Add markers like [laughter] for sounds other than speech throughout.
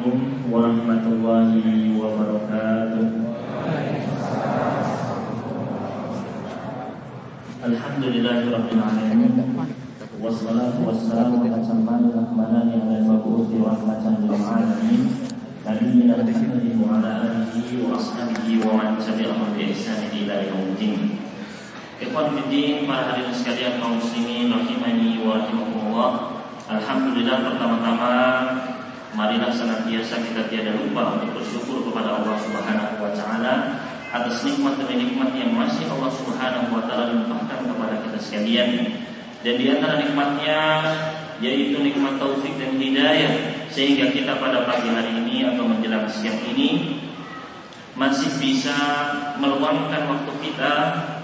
Assalamualaikum warahmatullahi wabarakatuh. Alhamdulillahirabbil alamin. Wassalatu wassalamu ala sayyidina Muhammadin wa ala alihi wa ashabihi wa man tabi'ahum bi ihsan ila yaumil Ikhwan para hadirin sekalian kaum muslimin rahimani wa rahimakumullah. Alhamdulillah pertama-tama marilah senantiasa kita tiada lupa untuk bersyukur kepada Allah Subhanahu wa taala atas nikmat demi nikmat yang masih Allah Subhanahu wa taala limpahkan kepada kita sekalian. Dan di antara nikmatnya yaitu nikmat taufik dan hidayah sehingga kita pada pagi hari ini atau menjelang siang ini masih bisa meluangkan waktu kita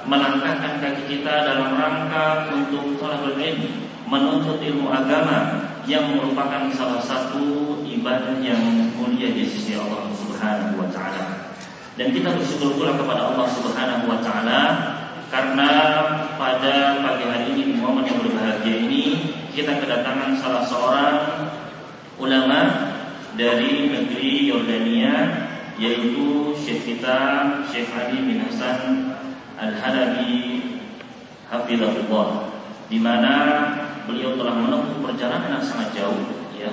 melangkahkan kaki kita dalam rangka untuk thalabul ilmi menuntut ilmu agama yang merupakan salah satu ibadah yang mulia di sisi Allah Subhanahu wa taala. Dan kita bersyukur pula kepada Allah Subhanahu wa taala karena pada pagi hari ini di momen yang berbahagia ini kita kedatangan salah seorang ulama dari negeri Yordania yaitu Syekh kita Syekh Ali bin Hasan Al-Halabi Hafizahullah di mana beliau telah menempuh perjalanan yang sangat jauh ya.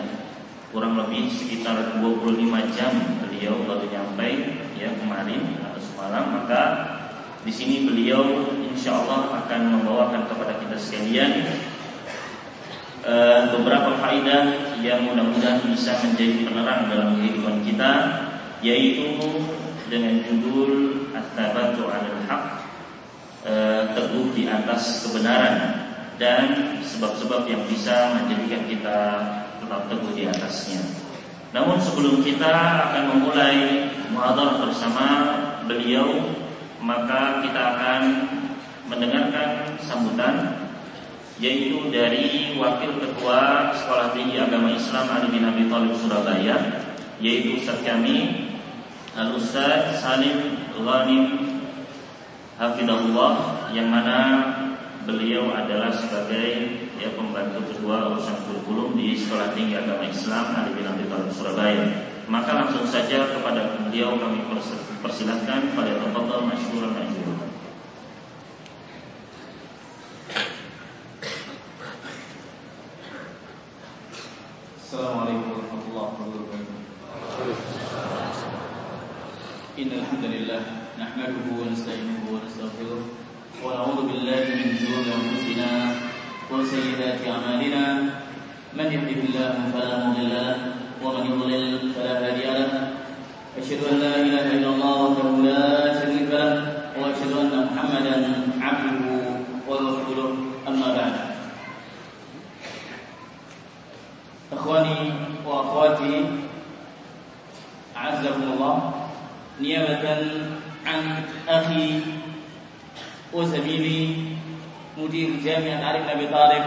Kurang lebih sekitar 25 jam beliau baru nyampe ya kemarin atau semalam. Maka di sini beliau insya Allah akan membawakan kepada kita sekalian uh, beberapa faedah yang mudah-mudahan bisa menjadi penerang dalam kehidupan kita yaitu dengan judul At-Tabatu 'alal Haq uh, teguh di atas kebenaran dan sebab-sebab yang bisa menjadikan kita tetap teguh di atasnya. Namun sebelum kita akan memulai muhadharah bersama beliau, maka kita akan mendengarkan sambutan yaitu dari Wakil Ketua Sekolah Tinggi Agama Islam Ali bin Abi Surabaya yaitu Ustaz kami Al Ustaz Salim Ghanim Hafidahullah yang mana beliau adalah sebagai ya pembantu kedua urusan kurikulum di Sekolah Tinggi Agama Islam Ali bin Abi Thalib Surabaya. Maka langsung saja kepada beliau kami persilahkan pada tafadhol masyhuran majhul. Assalamualaikum warahmatullahi wabarakatuh. Innal hamdalillah nahmaduhu wa nasta'inuhu wa nastaghfiruh ونعوذ بالله من شرور أنفسنا وسيئات أعمالنا. من يهده الله فلا مضل له ومن يضلل فلا هادي له. أشهد أن لا إله إلا الله وحده لا شريك له وأشهد أن محمدا عبده ورسوله. أما بعد. إخواني وأخواتي أعزكم الله نيابة عن أخي وزميلي مدير جامعة علي بن أبي طالب.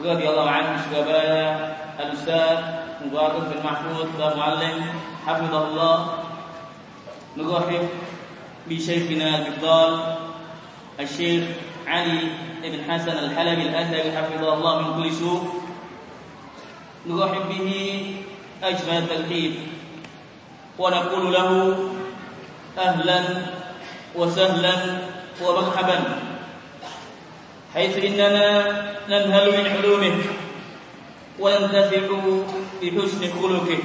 رضي الله عنه شبابنا الأستاذ مبارك بن محمود المعلم حفظه الله. نرحب بشيخنا الفضال الشيخ علي بن حسن الحلبي الأثري حفظه الله من كل سوء. نرحب به أجمل الترحيب ونقول له أهلا وسهلا ومرحبا. حيث إننا ننهل من علومه وننتفع بحسن خلقه.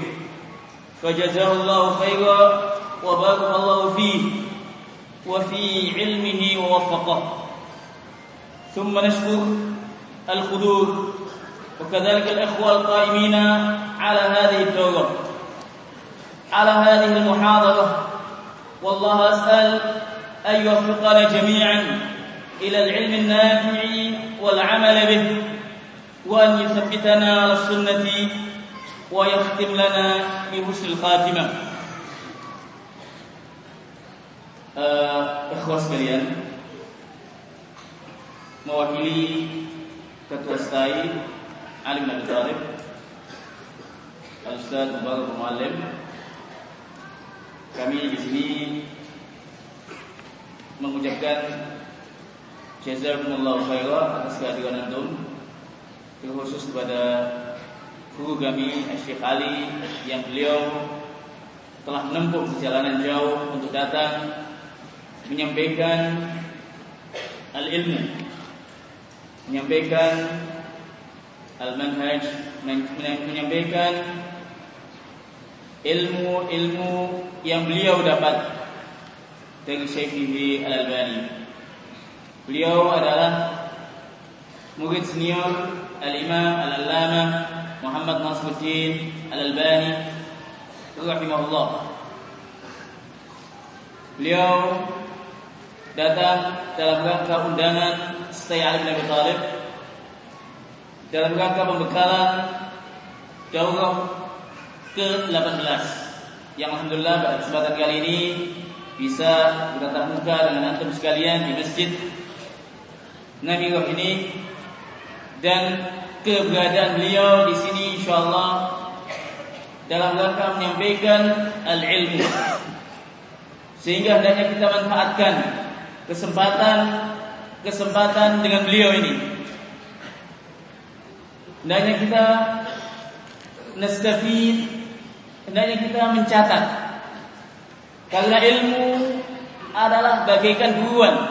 فجزاه الله خيرا وبارك الله فيه وفي علمه ووفقه. ثم نشكر الخدود وكذلك الإخوة القائمين على هذه الدورة. على هذه المحاضرة. والله أسأل أن يوفقنا جميعا إلى العلم النافع والعمل به وأن يثبتنا على السنة ويختم لنا بحسن الخاتمة. ل إخوة سكريان mewakili Ketua Stai Alim Nabi Tarif Al-Ustaz Mubarak Mu'alim Kami di mengucapkan jazakumullah khairan atas kehadiran antum. Khusus kepada guru kami Syekh Ali yang beliau telah menempuh perjalanan jauh untuk datang menyampaikan al-ilmu menyampaikan al-manhaj menyampaikan ilmu-ilmu yang beliau dapat dari Syekh Al-Albani. Beliau adalah murid senior Al-Imam Al-Allamah Muhammad Nasruddin Al-Albani rahimahullah. Beliau datang dalam rangka undangan Stay Ali bin Abi dalam rangka pembekalan daurah ke-18 yang alhamdulillah pada kesempatan kali ini bisa bertatap muka dengan antum sekalian di masjid. Nabi ini. Dan keberadaan beliau di sini insyaallah dalam rangka menyampaikan al-ilmu. Sehingga hendaknya kita manfaatkan kesempatan kesempatan dengan beliau ini. Hendaknya kita nastafid hendaknya kita mencatat karena ilmu adalah bagaikan buruan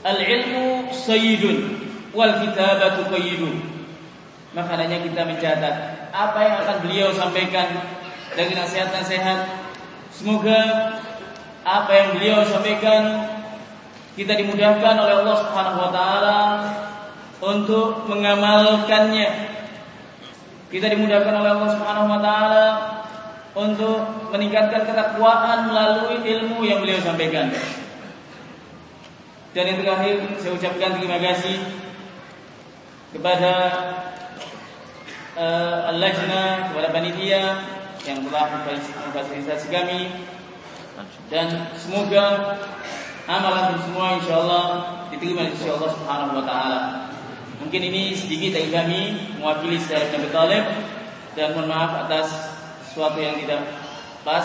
al-ilmu sayyidun wal kitabatu qayyidun. Makanya kita mencatat apa yang akan beliau sampaikan dari nasihat-nasihat. Semoga apa yang beliau sampaikan kita dimudahkan oleh Allah Subhanahu wa taala untuk mengamalkannya. Kita dimudahkan oleh Allah Subhanahu wa taala untuk meningkatkan ketakwaan melalui ilmu yang beliau sampaikan. Dan yang terakhir saya ucapkan terima kasih kepada uh, al-lajna, kepada panitia yang telah memfasilitasi kami dan semoga amalan semua insyaallah diterima oleh Allah Subhanahu wa taala. Mungkin ini sedikit dari kami mewakili secara Nabi Talib dan mohon maaf atas sesuatu yang tidak pas.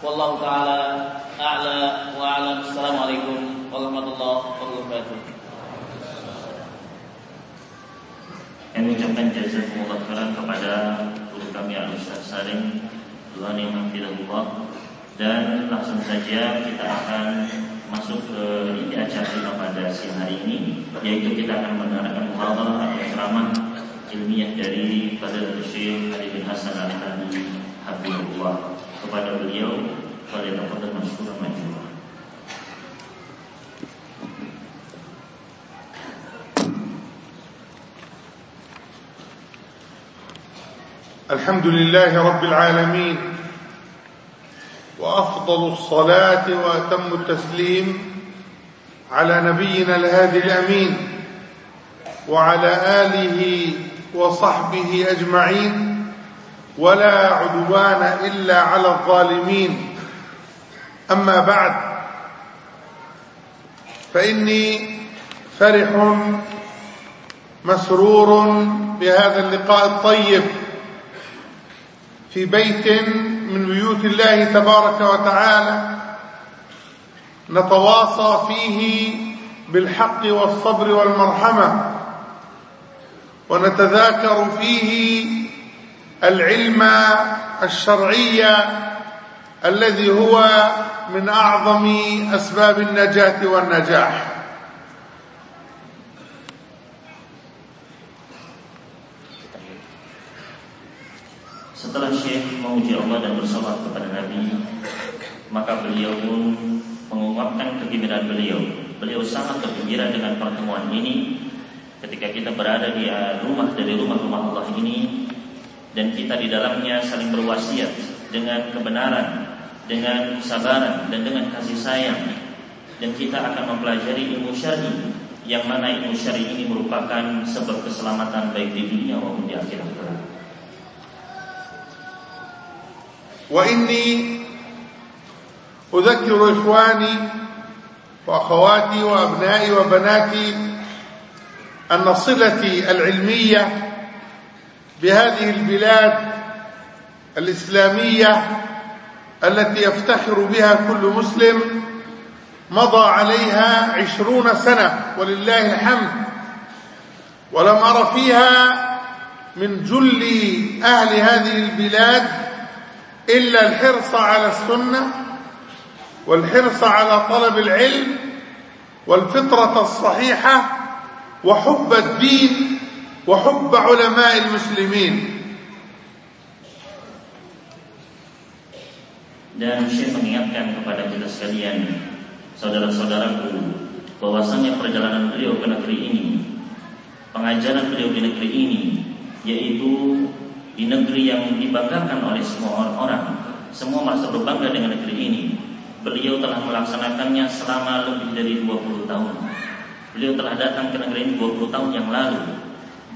Wallahu taala a'la wa a'lam. Assalamualaikum warahmatullahi wabarakatuh. Kami ucapkan jazakumullah khairan kepada guru kami Al Ustaz Salim Tuhan yang hafizahullah dan langsung saja kita akan masuk ke inti acara kita pada siang hari ini yaitu kita akan mendengarkan muhadharah atau ceramah ilmiah dari Fadil Syekh Ali bin Hasan Al-Hadi Habibullah kepada beliau tempat masuk maju. الحمد لله رب العالمين وأفضل الصلاة وأتم التسليم على نبينا الهادي الأمين وعلى آله وصحبه أجمعين ولا عدوان إلا على الظالمين. أما بعد فإني فرح مسرور بهذا اللقاء الطيب في بيت من بيوت الله تبارك وتعالى نتواصى فيه بالحق والصبر والمرحمة ونتذاكر فيه العلم الشرعي الذي هو من أعظم أسباب النجاة والنجاح Setelah Syekh memuji Allah dan bersolat kepada Nabi Maka beliau pun mengungkapkan kegembiraan beliau Beliau sangat bergembira dengan pertemuan ini Ketika kita berada di uh, rumah dari rumah-rumah Allah ini Dan kita di dalamnya saling berwasiat Dengan kebenaran Dengan kesabaran Dan dengan kasih sayang Dan kita akan mempelajari ilmu syari Yang mana ilmu syari ini merupakan Sebab keselamatan baik di dunia maupun di akhirat وإني أذكر إخواني وأخواتي وأبنائي وبناتي أن صلتي العلمية بهذه البلاد الإسلامية التي يفتخر بها كل مسلم مضى عليها عشرون سنة ولله الحمد. ولم أر فيها من جل أهل هذه البلاد إلا الحرص على السنة والحرص على طلب العلم والفطرة الصحيحة وحب الدين وحب علماء المسلمين Dan Syekh mengingatkan kepada kita sekalian, saudara-saudaraku, bahwasanya perjalanan beliau ke negeri ini, pengajaran beliau di negeri ini, yaitu di negeri yang dibanggakan oleh semua orang, semua merasa berbangga dengan negeri ini. Beliau telah melaksanakannya selama lebih dari 20 tahun. Beliau telah datang ke negeri ini 20 tahun yang lalu.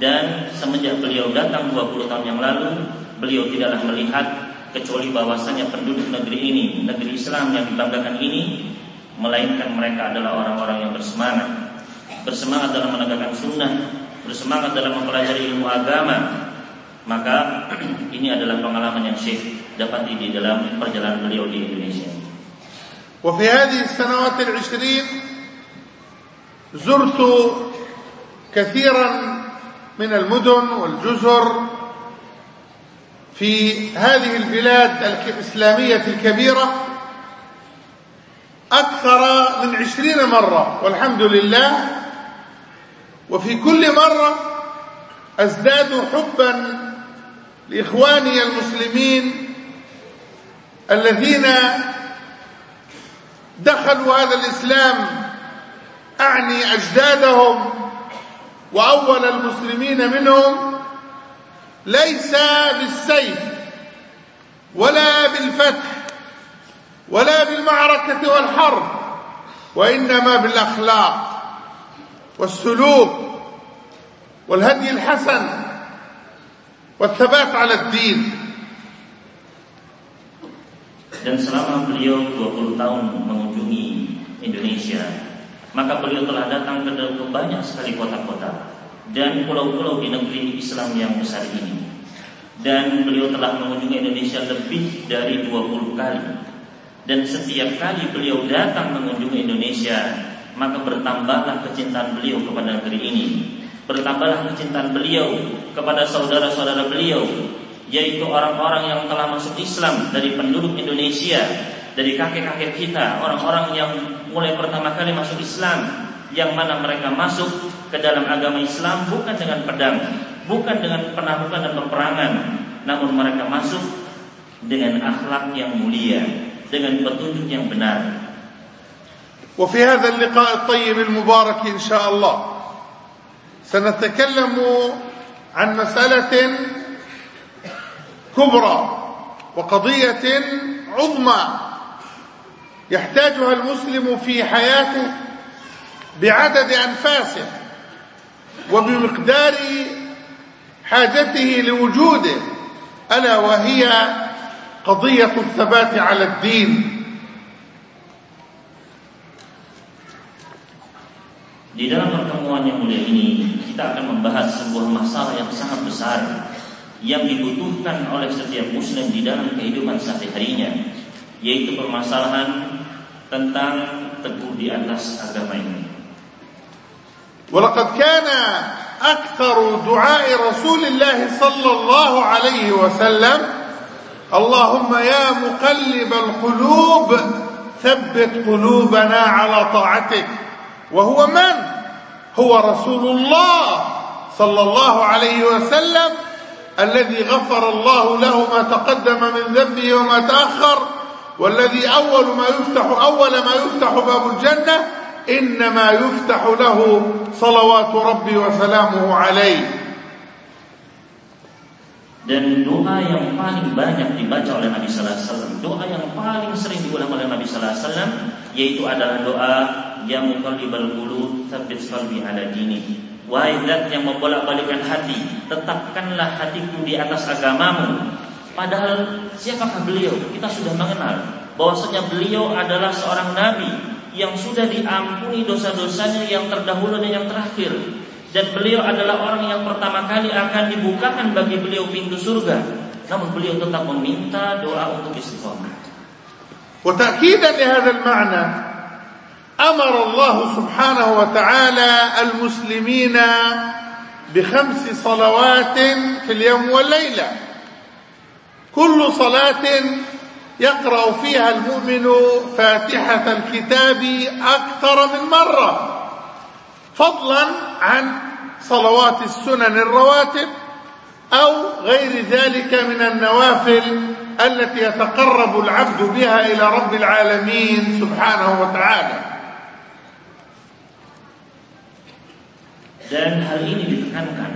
Dan semenjak beliau datang 20 tahun yang lalu, beliau tidaklah melihat kecuali bahwasanya penduduk negeri ini, negeri Islam yang dibanggakan ini, melainkan mereka adalah orang-orang yang bersemangat, bersemangat dalam menegakkan sunnah, bersemangat dalam mempelajari ilmu agama. Maka [clears throat] ini adalah pengalaman yang Syekh dapat di dalam perjalanan beliau di Indonesia. وفي هذه السنوات العشرين زرت كثيرا من المدن والجزر في هذه البلاد الإسلامية الكبيرة أكثر من عشرين مرة والحمد لله. وفي كل مرة أزداد حبا لإخواني المسلمين الذين دخلوا هذا الإسلام أعني أجدادهم وأول المسلمين منهم ليس بالسيف ولا بالفتح ولا بالمعركة والحرب وإنما بالأخلاق والسلوك والهدي الحسن والثبات على الدين. Dan selama beliau 20 tahun mengunjungi Indonesia maka beliau telah datang ke banyak sekali kota-kota dan pulau-pulau di negeri Islam yang besar ini. Dan beliau telah mengunjungi Indonesia lebih dari 20 kali. Dan setiap kali beliau datang mengunjungi Indonesia, maka bertambahlah kecintaan beliau kepada negeri ini. Bertambahlah kecintaan beliau kepada saudara-saudara beliau, yaitu orang-orang yang telah masuk Islam dari penduduk Indonesia, dari kakek-kakek kita, orang-orang yang mulai pertama kali masuk Islam, yang mana mereka masuk ke dalam agama Islam bukan dengan pedang, bukan dengan penaklukan dan peperangan, namun mereka masuk dengan akhlak yang mulia, dengan petunjuk yang benar. وفي هذا اللقاء الطيب المبارك إن شاء الله سنتكلم عن مسألة كبرى وقضية عظمى يحتاجها المسلم في حياته بعدد أنفاسه وبمقدار حاجته لوجوده ألا وهي قضية الثبات على الدين Di dalam pertemuan yang mulia ini kita akan membahas sebuah masalah yang sangat besar yang dibutuhkan oleh setiap muslim di dalam kehidupan sehari-harinya yaitu permasalahan tentang teguh di atas agama ini. ولقد كان أكثر دعاء رسول الله صلى الله عليه وسلم اللهم يا مقلب القلوب ثبت قلوبنا على طاعتك. وهو من؟ هو رسول الله صلى الله عليه وسلم الذي غفر الله له ما تقدم من ذنبه وما تأخر. والذي أول ما يفتح أول ما يفتح باب الجنة إنما يفتح له صلوات ربي وسلامه عليه dan doa yang paling banyak dibaca oleh Nabi Sallallahu Alaihi Wasallam, doa yang paling sering diulang oleh Nabi Sallallahu Alaihi Wasallam, yaitu adalah doa yang mukallibal qulub tsabbit qalbi ala dini. Wahai zat yang membolak-balikkan hati, tetapkanlah hatiku di atas agamamu. Padahal siapakah beliau? Kita sudah mengenal bahwasanya beliau adalah seorang nabi yang sudah diampuni dosa-dosanya yang terdahulu dan yang terakhir. Dan beliau adalah orang yang pertama kali akan dibukakan bagi beliau pintu surga. Namun beliau tetap meminta doa untuk istiqomah. وتأكيدا لهذا المعنى أمر الله سبحانه وتعالى المسلمين بخمس صلوات في اليوم والليلة كل صلاة يقرأ فيها المؤمن فاتحة الكتاب أكثر من مرة فضلا عن صلوات السنن الرواتب أو غير ذلك من النوافل التي يتقرب العبد بها إلى رب العالمين سبحانه وتعالى. Dan hal ini ditekankan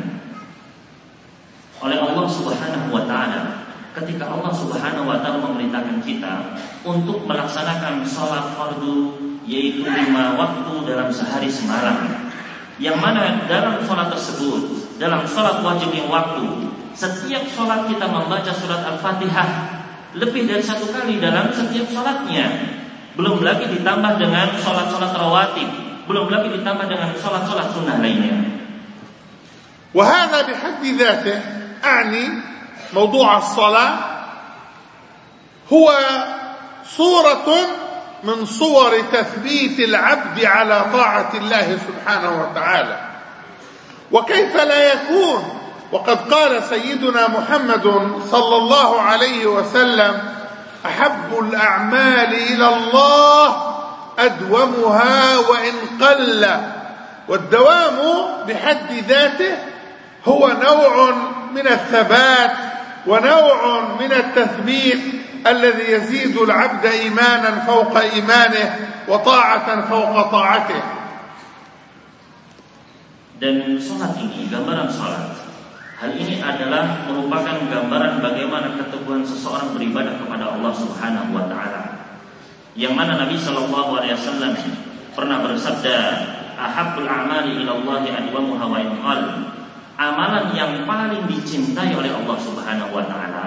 oleh Allah Subhanahu wa taala ketika Allah Subhanahu wa taala memerintahkan kita untuk melaksanakan sholat fardu yaitu lima waktu dalam sehari semalam yang mana dalam sholat tersebut dalam sholat wajib yang waktu setiap sholat kita membaca surat Al-Fatihah lebih dari satu kali dalam setiap sholatnya belum lagi ditambah dengan sholat-sholat rawatib belum lagi ditambah dengan sholat-sholat sunnah lainnya وهذا بحد ذاته أعني موضوع الصلاة هو صورة من صور تثبيت العبد على طاعة الله سبحانه وتعالى. وكيف لا يكون؟ وقد قال سيدنا محمد صلى الله عليه وسلم أحب الأعمال إلى الله أدومها وإن قل. والدوام بحد ذاته هو نوع من الثبات ونوع من التثبيت الذي يزيد العبد إيمانا فوق إيمانه وطاعة فوق طاعته dan sholat ini gambaran sholat hal ini adalah merupakan gambaran bagaimana keteguhan seseorang beribadah kepada Allah Subhanahu wa taala yang mana Nabi Shallallahu alaihi wasallam pernah bersabda ahabbul a'mali ila Allah adwamuha wa in amalan yang paling dicintai oleh Allah Subhanahu wa taala,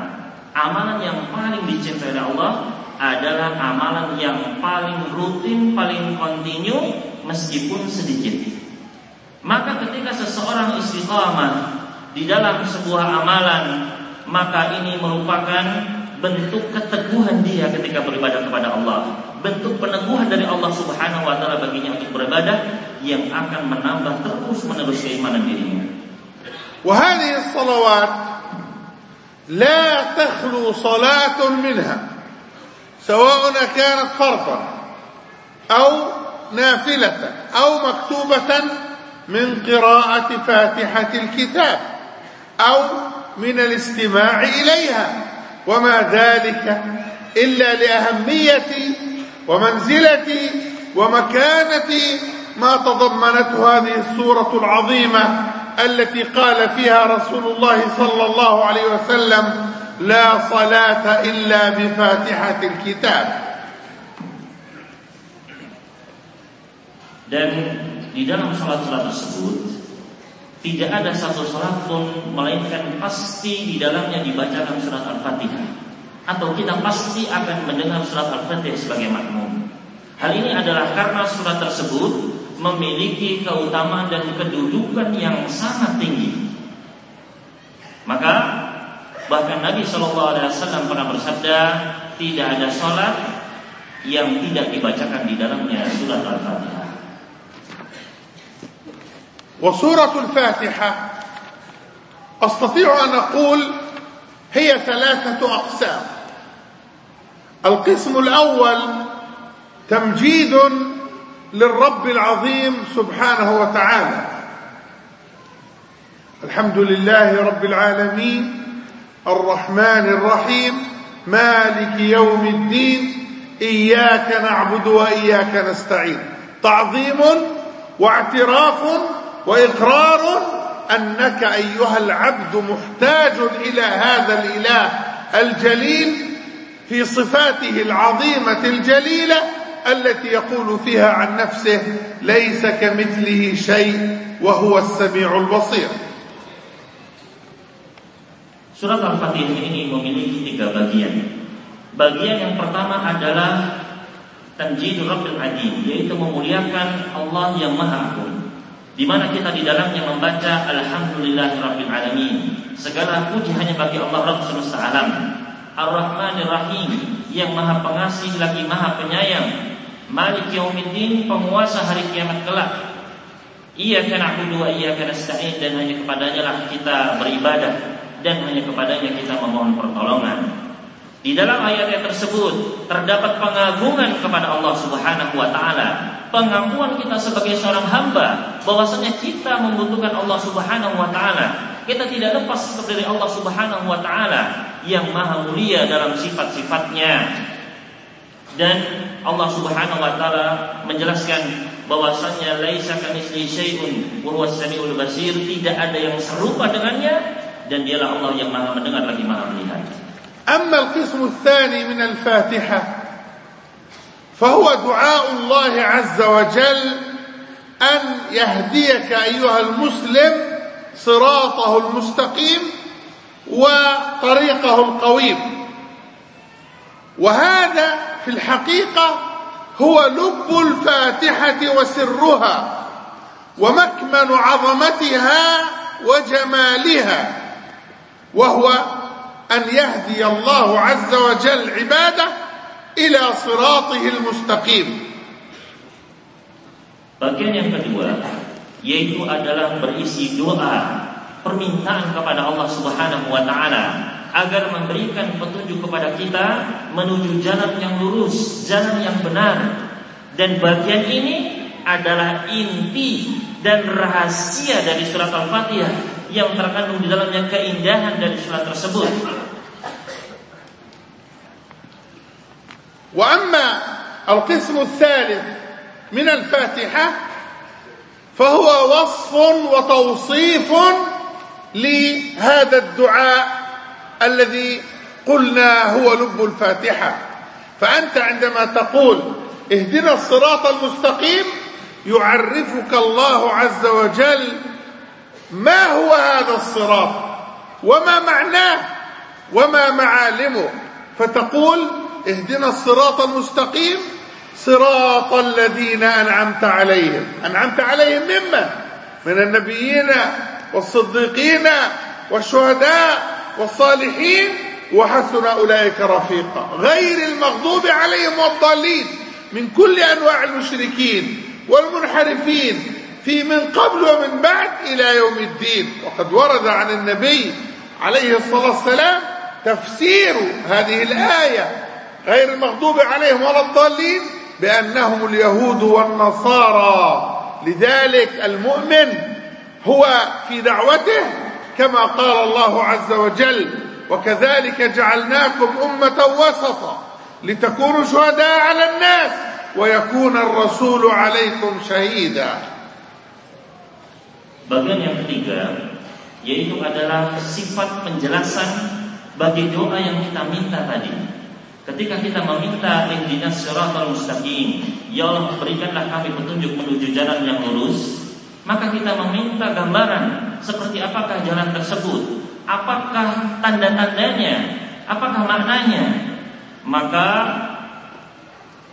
amalan yang paling dicintai oleh Allah adalah amalan yang paling rutin, paling kontinu meskipun sedikit. Maka ketika seseorang istiqamah di dalam sebuah amalan, maka ini merupakan bentuk keteguhan dia ketika beribadah kepada Allah. Bentuk peneguhan dari Allah Subhanahu wa taala baginya untuk beribadah yang akan menambah terus-menerus keimanan dirinya. وهذه الصلوات لا تخلو صلاة منها سواء كانت فرضا أو نافلة أو مكتوبة من قراءة فاتحة الكتاب أو من الاستماع إليها وما ذلك إلا لأهمية ومنزلة ومكانة ما تضمنته هذه السورة العظيمة التي قال فيها رسول الله صلى الله عليه وسلم لا صلاة إلا بفاتحة الكتاب dan di dalam salat-salat tersebut tidak ada satu salat pun melainkan pasti di dalamnya dibacakan surat Al-Fatihah atau kita pasti akan mendengar surat Al-Fatihah sebagai makmum. Hal ini adalah karena surat tersebut memiliki keutamaan dan kedudukan yang sangat tinggi. Maka bahkan Nabi Shallallahu Alaihi Wasallam pernah bersabda, tidak ada sholat yang tidak dibacakan di dalamnya surat Al-Fatihah. وسورة الفاتحة أستطيع أن أقول هي ثلاثة أقسام القسم الأول تمجيد للرب العظيم سبحانه وتعالى. الحمد لله رب العالمين الرحمن الرحيم مالك يوم الدين إياك نعبد وإياك نستعين. تعظيم واعتراف وإقرار أنك أيها العبد محتاج إلى هذا الإله الجليل في صفاته العظيمة الجليلة التي يقول فيها عن نفسه ليس كمثله شيء وهو السميع البصير Surat Al-Fatihah ini memiliki tiga bagian. Bagian yang pertama adalah Tanjid Rabbil Adi, yaitu memuliakan Allah yang Maha Agung. Di mana kita di dalamnya membaca Alhamdulillah Rabbil Alamin. Segala puji hanya bagi Allah Rabb semesta alam. Ar-Rahmanir Rahim, yang Maha Pengasih lagi Maha Penyayang. Malik Yaumiddin penguasa hari kiamat kelak Iya karena na'budu wa iyyaka nasta'in dan hanya kepadanya lah kita beribadah dan hanya kepadanya kita memohon pertolongan. Di dalam ayat-ayat tersebut terdapat pengagungan kepada Allah Subhanahu wa taala, pengakuan kita sebagai seorang hamba bahwasanya kita membutuhkan Allah Subhanahu wa taala. Kita tidak lepas dari Allah Subhanahu wa taala yang maha mulia dalam sifat-sifatnya. Dan Allah Subhanahu wa taala menjelaskan bahwasanya laisa kamitsli syai'un wa huwas samiul basir, tidak ada yang serupa dengannya dan dialah Allah yang Maha mendengar lagi Maha melihat. أما القسم الثاني من الفاتحة فهو دعاء الله عز وجل أن يهديك أيها المسلم صراطه المستقيم وطريقه القويم وهذا في الحقيقة هو لب الفاتحة وسرها ومكمن عظمتها وجمالها وهو أن يهدي الله عز وجل عباده إلى صراطه المستقيم. Bagian yang kedua yaitu adalah berisi doa permintaan kepada Allah Subhanahu wa taala. agar memberikan petunjuk kepada kita menuju jalan yang lurus, jalan yang benar. Dan bagian ini adalah inti dan rahasia dari surat Al-Fatihah yang terkandung di dalamnya keindahan dari surat tersebut. وأما القسم الثالث من الفاتحة فهو وصف وتوصيف لهذا الدعاء الذي قلنا هو لب الفاتحة. فأنت عندما تقول اهدنا الصراط المستقيم يعرفك الله عز وجل ما هو هذا الصراط وما معناه وما معالمه. فتقول اهدنا الصراط المستقيم صراط الذين أنعمت عليهم. أنعمت عليهم ممن؟ من النبيين والصديقين والشهداء. والصالحين وحسن أولئك رفيقا. غير المغضوب عليهم والضالين. من كل أنواع المشركين والمنحرفين في من قبل ومن بعد إلى يوم الدين. وقد ورد عن النبي عليه الصلاة والسلام تفسير هذه الآية. غير المغضوب عليهم ولا الضالين بأنهم اليهود والنصارى. لذلك المؤمن هو في دعوته كما قال الله عز وجل وكذلك جعلناكم أمة وسطا لتكونوا شهداء على الناس ويكون الرسول عليكم شهيدا Bagian yang ketiga yaitu adalah sifat penjelasan bagi doa yang kita minta tadi. Ketika kita meminta ihdinas siratal mustaqim, ya Allah berikanlah kami petunjuk menuju jalan yang lurus, maka kita meminta gambaran seperti apakah jalan tersebut, apakah tanda-tandanya, apakah maknanya. Maka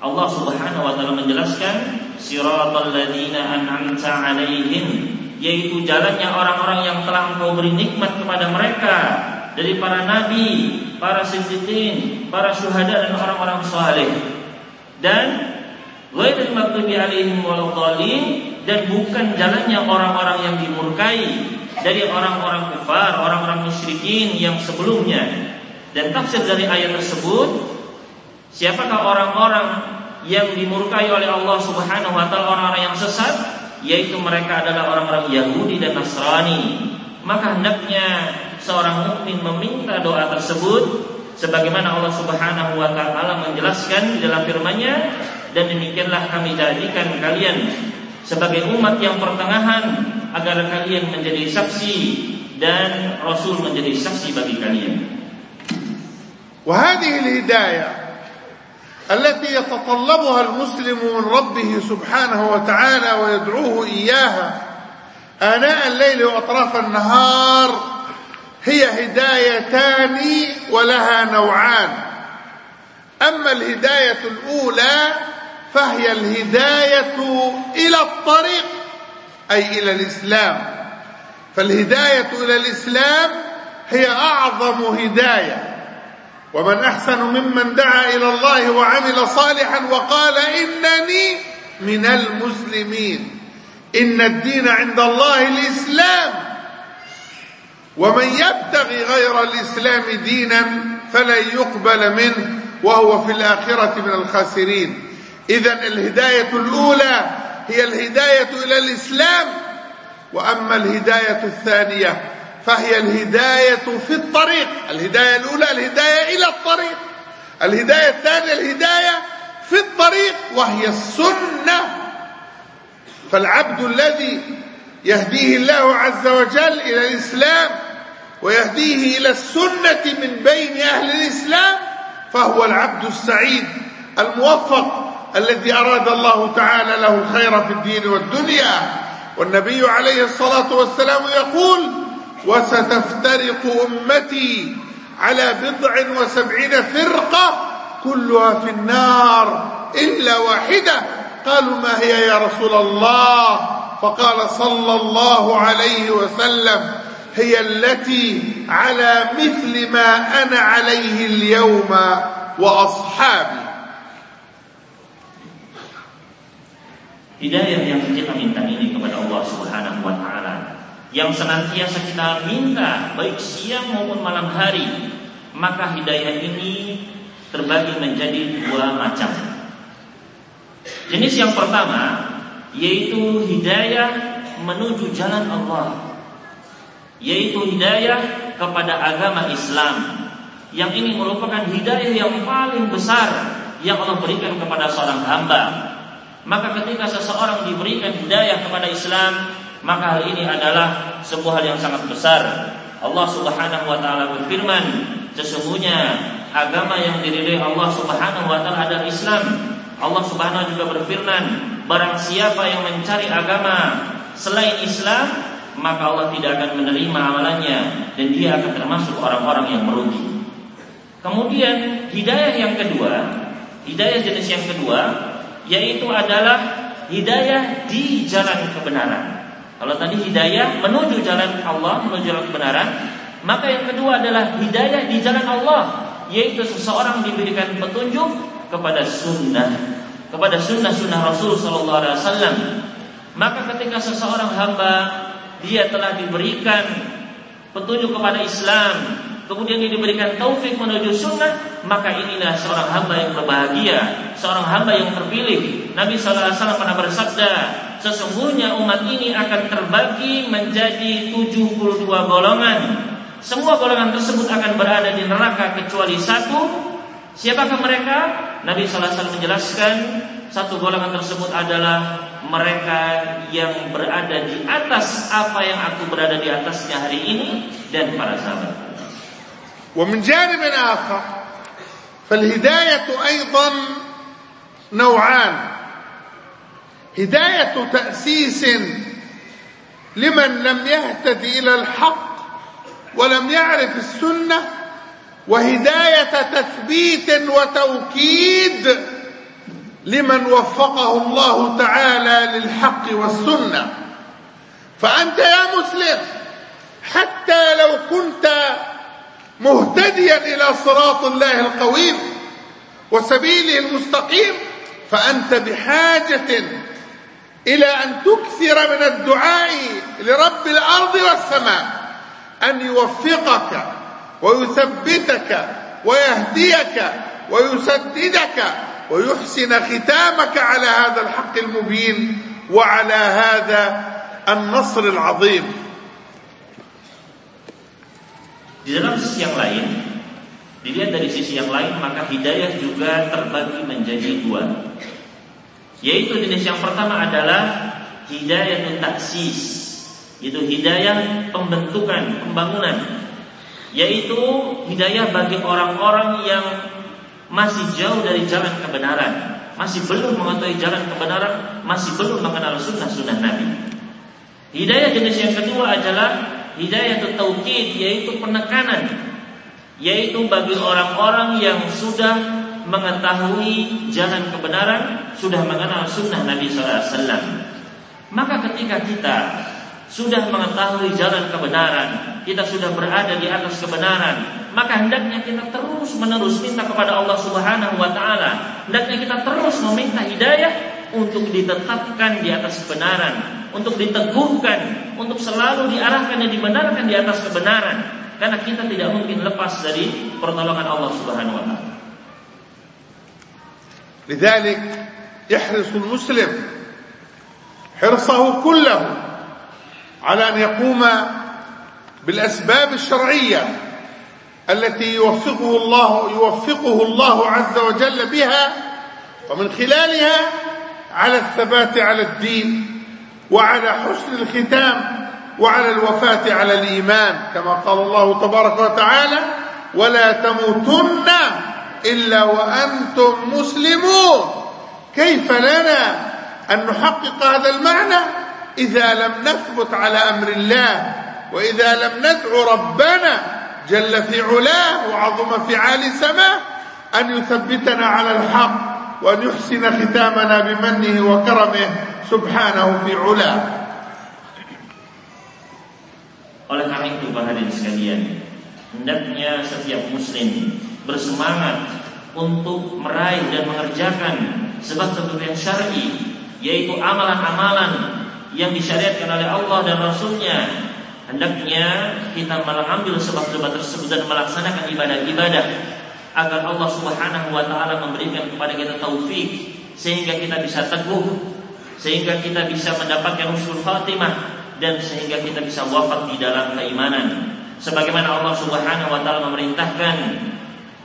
Allah Subhanahu wa taala menjelaskan siratal ladzina an'amta 'alaihim yaitu jalannya orang-orang yang telah Engkau beri nikmat kepada mereka dari para nabi, para siddiqin, para syuhada dan orang-orang saleh. Dan ghairil maghdubi alaihim waladdallin dan bukan jalannya orang-orang yang dimurkai dari orang-orang kafir, orang-orang musyrikin yang sebelumnya. Dan tafsir dari ayat tersebut, siapakah orang-orang yang dimurkai oleh Allah Subhanahu wa taala orang-orang yang sesat yaitu mereka adalah orang-orang Yahudi dan Nasrani. Maka hendaknya seorang mukmin meminta doa tersebut sebagaimana Allah Subhanahu wa taala menjelaskan di dalam firman-Nya dan demikianlah kami jadikan kalian sebagai umat yang pertengahan agar kalian menjadi saksi dan Rasul menjadi saksi bagi kalian. وهذه الهداية التي يتطلبها المسلم من ربه سبحانه وتعالى ويدعوه إياها آناء الليل وأطراف النهار هي هدايتان ولها نوعان أما الهداية الأولى فهي الهداية إلى الطريق أي إلى الإسلام. فالهداية إلى الإسلام هي أعظم هداية. ومن أحسن ممن دعا إلى الله وعمل صالحا وقال إنني من المسلمين. إن الدين عند الله الإسلام. ومن يبتغي غير الإسلام دينا فلن يقبل منه وهو في الآخرة من الخاسرين. إذا الهداية الأولى هي الهداية إلى الإسلام وأما الهداية الثانية فهي الهداية في الطريق. الهداية الأولى الهداية إلى الطريق. الهداية الثانية الهداية في الطريق وهي السنة. فالعبد الذي يهديه الله عز وجل إلى الإسلام ويهديه إلى السنة من بين أهل الإسلام فهو العبد السعيد الموفق الذي أراد الله تعالى له الخير في الدين والدنيا. والنبي عليه الصلاة والسلام يقول وستفترق أمتي على بضع وسبعين فرقة كلها في النار إلا واحدة. قالوا ما هي يا رسول الله؟ فقال صلى الله عليه وسلم هي التي على مثل ما أنا عليه اليوم وأصحابي. Hidayah yang kita minta ini kepada Allah Subhanahu wa taala yang senantiasa kita minta baik siang maupun malam hari maka hidayah ini terbagi menjadi dua macam. Jenis yang pertama yaitu hidayah menuju jalan Allah. Yaitu hidayah kepada agama Islam. Yang ini merupakan hidayah yang paling besar yang Allah berikan kepada seorang hamba maka ketika seseorang diberikan hidayah kepada Islam, maka hal ini adalah sebuah hal yang sangat besar. Allah Subhanahu wa taala berfirman, sesungguhnya agama yang diridhai Allah Subhanahu wa taala adalah Islam. Allah Subhanahu juga berfirman, barang siapa yang mencari agama selain Islam, maka Allah tidak akan menerima amalannya dan dia akan termasuk orang-orang yang merugi. Kemudian hidayah yang kedua, hidayah jenis yang kedua yaitu adalah hidayah di jalan kebenaran. Kalau tadi hidayah menuju jalan Allah, menuju jalan kebenaran, maka yang kedua adalah hidayah di jalan Allah, yaitu seseorang diberikan petunjuk kepada sunnah, kepada sunnah-sunnah Rasul Sallallahu Alaihi Wasallam. Maka ketika seseorang hamba dia telah diberikan petunjuk kepada Islam, kemudian dia diberikan taufik menuju sunnah, maka inilah seorang hamba yang berbahagia, seorang hamba yang terpilih. Nabi SAW pernah bersabda, sesungguhnya umat ini akan terbagi menjadi 72 golongan. Semua golongan tersebut akan berada di neraka kecuali satu. Siapakah mereka? Nabi SAW menjelaskan satu golongan tersebut adalah mereka yang berada di atas apa yang aku berada di atasnya hari ini dan para sahabat. ومن جانب آخر فالهداية أيضا نوعان. هداية تأسيس لمن لم يهتد إلى الحق ولم يعرف السنة وهداية تثبيت وتوكيد لمن وفقه الله تعالى للحق والسنة. فأنت يا مسلم حتى لو كنت مهتديا إلى صراط الله القويم وسبيله المستقيم فأنت بحاجة إلى أن تكثر من الدعاء لرب الأرض والسماء أن يوفقك ويثبتك ويهديك ويسددك ويحسن ختامك على هذا الحق المبين وعلى هذا النصر العظيم. Di dalam sisi yang lain, dilihat dari sisi yang lain, maka hidayah juga terbagi menjadi dua. Yaitu jenis yang pertama adalah hidayah taksis, itu hidayah pembentukan, pembangunan. Yaitu hidayah bagi orang-orang yang masih jauh dari jalan kebenaran, masih belum mengetahui jalan kebenaran, masih belum mengenal sunnah-sunnah Nabi. Hidayah jenis yang kedua adalah hidayah itu taukid yaitu penekanan yaitu bagi orang-orang yang sudah mengetahui jalan kebenaran, sudah mengenal sunnah Nabi SAW. Maka ketika kita sudah mengetahui jalan kebenaran, kita sudah berada di atas kebenaran, maka hendaknya kita terus menerus minta kepada Allah Subhanahu wa taala. Hendaknya kita terus meminta hidayah untuk ditetapkan di atas kebenaran, untuk diteguhkan, untuk selalu diarahkan dan dibenarkan di atas kebenaran. Karena kita tidak mungkin lepas dari pertolongan Allah Subhanahu wa taala. لذلك يحرص المسلم حرصه كله على ان يقوم بالاسباب الشرعيه التي يوفقه الله يوفقه الله عز وجل بها ومن خلالها على الثبات على الدين وعلى حسن الختام وعلى الوفاة على الإيمان كما قال الله تبارك وتعالى ولا تموتن إلا وأنتم مسلمون كيف لنا أن نحقق هذا المعنى؟ إذا لم نثبت على أمر الله وإذا لم ندعو ربنا جل في علاه وعظم في عالي سماه أن يثبتنا على الحق وأن يحسن ختامنا بمنه وكرمه. subhanahu fi ula. Oleh karena itu para hadirin sekalian hendaknya setiap muslim bersemangat untuk meraih dan mengerjakan sebab-sebab yang syar'i yaitu amalan-amalan yang disyariatkan oleh Allah dan Rasulnya. Hendaknya kita malah ambil sebab-sebab tersebut dan melaksanakan ibadah-ibadah agar Allah Subhanahu wa taala memberikan kepada kita taufik sehingga kita bisa teguh sehingga kita bisa mendapatkan usul khatimah dan sehingga kita bisa wafat di dalam keimanan. Sebagaimana Allah Subhanahu wa taala memerintahkan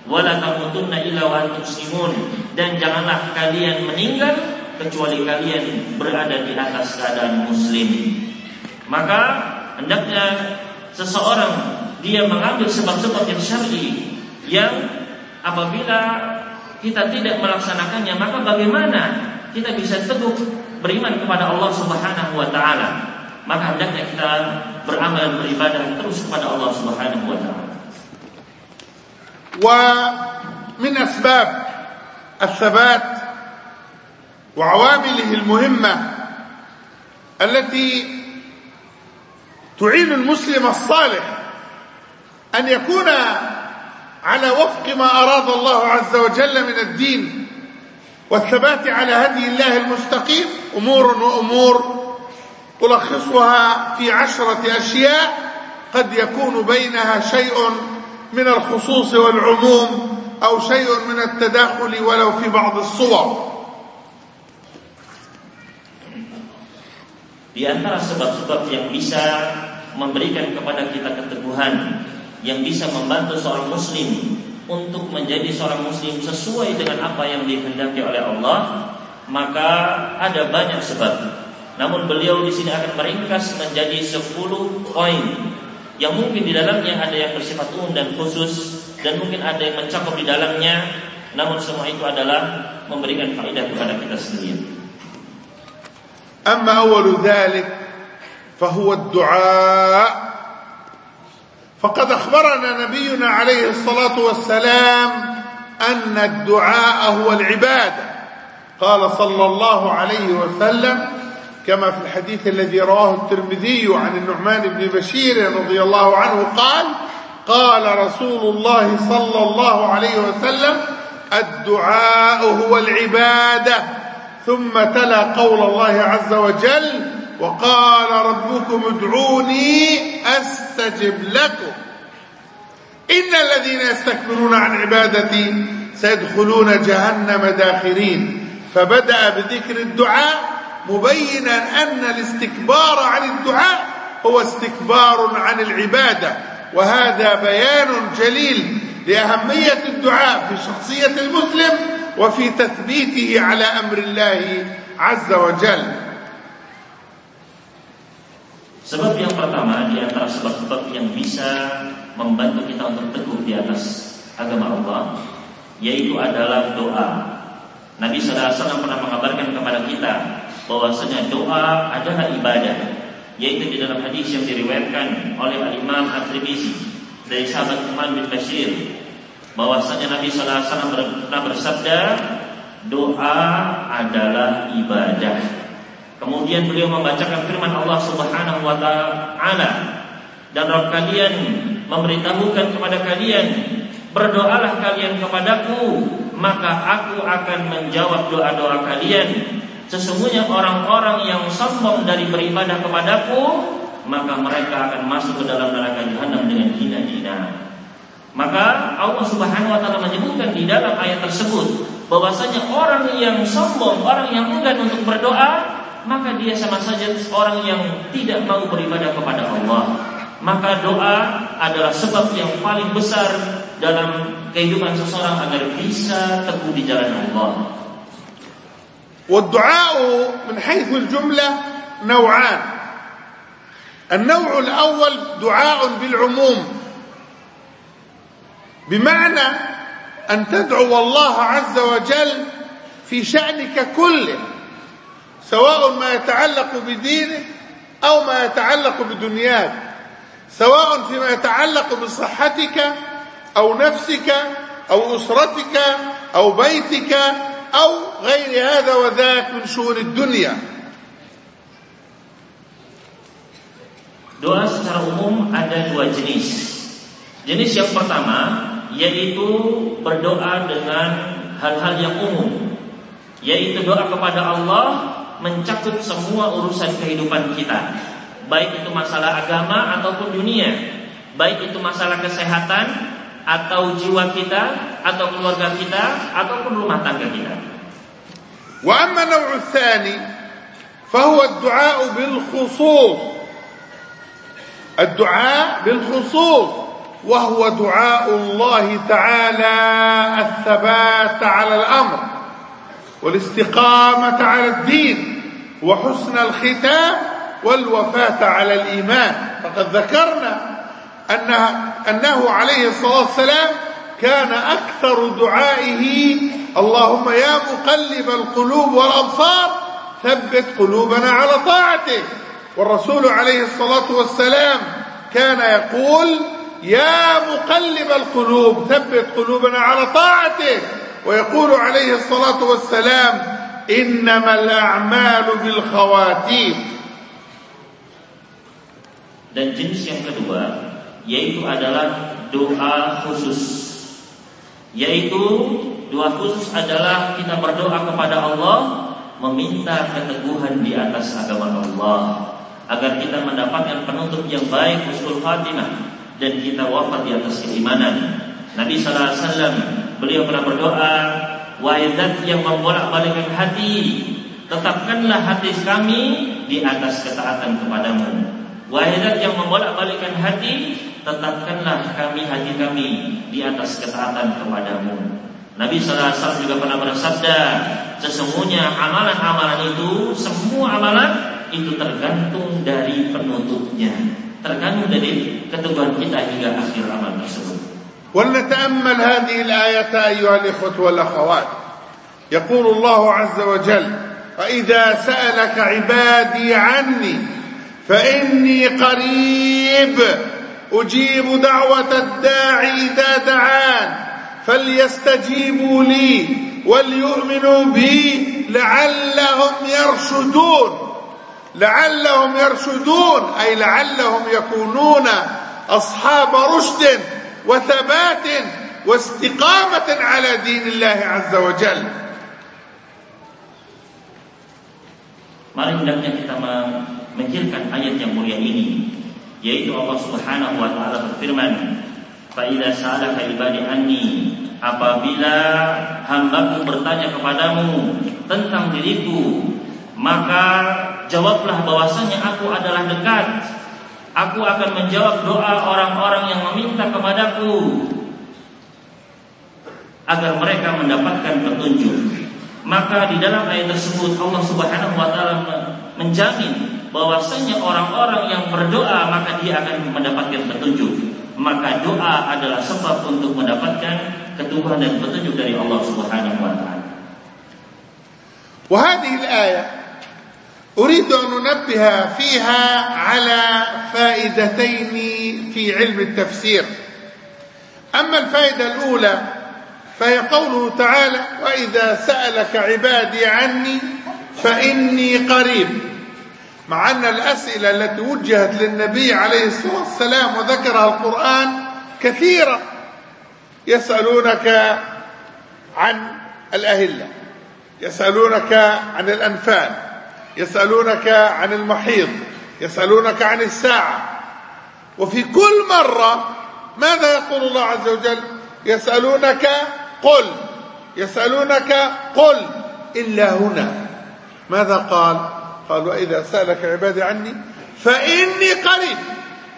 wala tamutunna illa wa muslimun dan janganlah kalian meninggal kecuali kalian berada di atas keadaan muslim. Maka hendaknya seseorang dia mengambil sebab-sebab yang syar'i yang apabila kita tidak melaksanakannya maka bagaimana kita bisa teguh beriman kepada Allah Subhanahu wa taala maka hendaknya kita beramal beribadah terus kepada Allah Subhanahu wa taala. ومن أسباب الثبات وعوامله المهمة التي تعين المسلم الصالح أن يكون على وفق ما أراد الله عز وجل من الدين والثبات على هدي الله المستقيم أمور وأمور ألخصها في عشرة أشياء قد يكون بينها شيء من الخصوص والعموم أو شيء من التداخل ولو في بعض الصور Di antara sebab-sebab yang bisa memberikan kepada kita keteguhan yang bisa membantu seorang muslim untuk menjadi seorang muslim sesuai dengan apa yang dikehendaki oleh Allah, maka ada banyak sebab. Namun beliau di sini akan meringkas menjadi 10 poin yang mungkin di dalamnya ada yang bersifat umum dan khusus dan mungkin ada yang mencakup di dalamnya namun semua itu adalah memberikan faedah kepada kita sendiri. أما أول ذلك فهو الدعاء فقد أخبرنا نبينا عليه الصلاة والسلام أن الدعاء هو العبادة قال صلى الله عليه وسلم كما في الحديث الذي رواه الترمذي عن النعمان بن بشير رضي الله عنه قال قال رسول الله صلى الله عليه وسلم الدعاء هو العبادة. ثم تلا قول الله عز وجل وقال ربكم ادعوني أستجب لكم. إن الذين يستكبرون عن عبادتي سيدخلون جهنم داخرين. فبدأ بذكر الدعاء مبينا أن الاستكبار عن الدعاء هو استكبار عن العبادة وهذا بيان جليل لأهمية الدعاء في شخصية المسلم وفي تثبيته على أمر الله عز وجل Sebab yang pertama di antara sebab-sebab yang bisa membantu kita untuk teguh di atas agama Allah yaitu adalah doa. Nabi SAW pernah mengabarkan kepada kita bahwasanya doa adalah ibadah yaitu di dalam hadis yang diriwayatkan oleh Imam At-Tirmizi dari sahabat Uman bin Bashir bahwasanya Nabi SAW pernah bersabda doa adalah ibadah. Kemudian beliau membacakan firman Allah Subhanahu wa taala dan Rabb kalian memberitahukan kepada kalian berdoalah kalian kepadaku maka aku akan menjawab doa-doa kalian Sesungguhnya orang-orang yang sombong dari beribadah kepadaku Maka mereka akan masuk ke dalam neraka jahanam dengan hina-hina Maka Allah subhanahu wa ta'ala menyebutkan di dalam ayat tersebut bahwasanya orang yang sombong, orang yang enggan untuk berdoa, maka dia sama saja orang yang tidak mau beribadah kepada Allah. Maka doa adalah sebab yang paling besar dalam kehidupan seseorang agar bisa teguh di jalan Allah. والدعاء من حيث الجملة نوعان النوع الأول دعاء بالعموم بمعنى أن تدعو الله عز وجل في شأنك كله سواء ما يتعلق بدينك أو ما يتعلق بدنياك سواء فيما يتعلق بصحتك أو نفسك أو أسرتك أو بيتك أو غير هذا وذاك من شؤون الدنيا Doa secara umum ada dua jenis. Jenis yang pertama yaitu berdoa dengan hal-hal yang umum, yaitu doa kepada Allah mencakup semua urusan kehidupan kita, baik itu masalah agama ataupun dunia, baik itu masalah kesehatan atau jiwa kita atau keluarga kita ataupun rumah tangga kita. وأما النوع الثاني فهو الدعاء بالخصوص الدعاء بالخصوص وهو دعاء الله تعالى الثبات على الأمر والاستقامة على الدين وحسن الختام والوفاة على الإيمان فقد ذكرنا أنه, أنه عليه الصلاة والسلام كان أكثر دعائه اللهم يا مقلب القلوب والأبصار ثبت قلوبنا على طاعتك والرسول عليه الصلاة والسلام كان يقول يا مقلب القلوب ثبت قلوبنا على طاعتك ويقول عليه الصلاة والسلام إنما الأعمال بالخواتيم. Dan jenis yang kedua yaitu adalah doa khusus. Yaitu doa khusus adalah kita berdoa kepada Allah meminta keteguhan di atas agama Allah agar kita mendapatkan penutup yang baik usul Fatimah dan kita wafat di atas keimanan. Nabi sallallahu alaihi wasallam beliau pernah berdoa, "Wahai yang membolak-balikkan hati, tetapkanlah hati kami di atas ketaatan kepadamu." Wahai yang membolak-balikkan hati, tetapkanlah kami hati kami di atas ketaatan kepadamu. Nabi sallallahu alaihi wasallam juga pernah bersabda, sesungguhnya amalan-amalan itu semua amalan itu tergantung dari penutupnya, tergantung dari keteguhan kita hingga akhir amal tersebut. ولنتأمل هذه الآية أيها الإخوة والأخوات يقول الله عز وجل وإذا سألك عبادي عني فإني قريب أجيب دعوة الداعي إذا دعان فليستجيبوا لي وليؤمنوا بي لعلهم يرشدون. لعلهم يرشدون أي لعلهم يكونون أصحاب رشد وثبات واستقامة على دين الله عز وجل. Mari hendaknya kita memikirkan ayat yang mulia ini. Yaitu Allah Subhanahu wa taala berfirman idza sa'alaka ibadi anni apabila hambaku bertanya kepadamu tentang diriku maka jawablah bahwasanya aku adalah dekat. Aku akan menjawab doa orang-orang yang meminta kepadaku agar mereka mendapatkan petunjuk. Maka di dalam ayat tersebut Allah Subhanahu wa taala menjamin bahwasanya orang-orang yang berdoa maka dia akan mendapatkan petunjuk. Maka doa adalah sebab untuk mendapatkan ketuhanan dan petunjuk dari Allah Subhanahu wa taala. وهذه الآية أريد أن ننبه فيها على فائدتين في علم التفسير أما الفائدة الأولى فهي قوله تعالى وإذا سألك عبادي عني فإني قريب. مع أن الأسئلة التي وجهت للنبي عليه الصلاة والسلام وذكرها القرآن كثيرة يسألونك عن الأهلة يسألونك عن الأنفال يسألونك عن المحيض يسألونك عن الساعة. وفي كل مرة ماذا يقول الله عز وجل؟ يسألونك قل يسألونك قل إلا هنا. ماذا قال؟ قال وإذا سألك عبادي عني فإني قريب.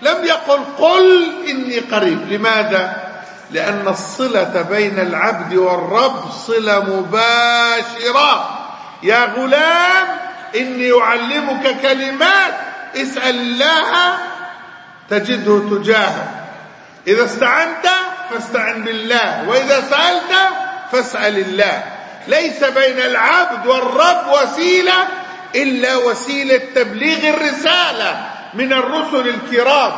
لم يقل قل إني قريب. لماذا؟ لأن الصلة بين العبد والرب صلة مباشرة. يا غلام إني أعلمك كلمات اسأل الله تجده تجاهك. إذا استعنت فاستعن بالله وإذا سألت فاسأل الله. ليس بين العبد والرب وسيلة إلا وسيلة تبليغ الرسالة من الرسل الكرام.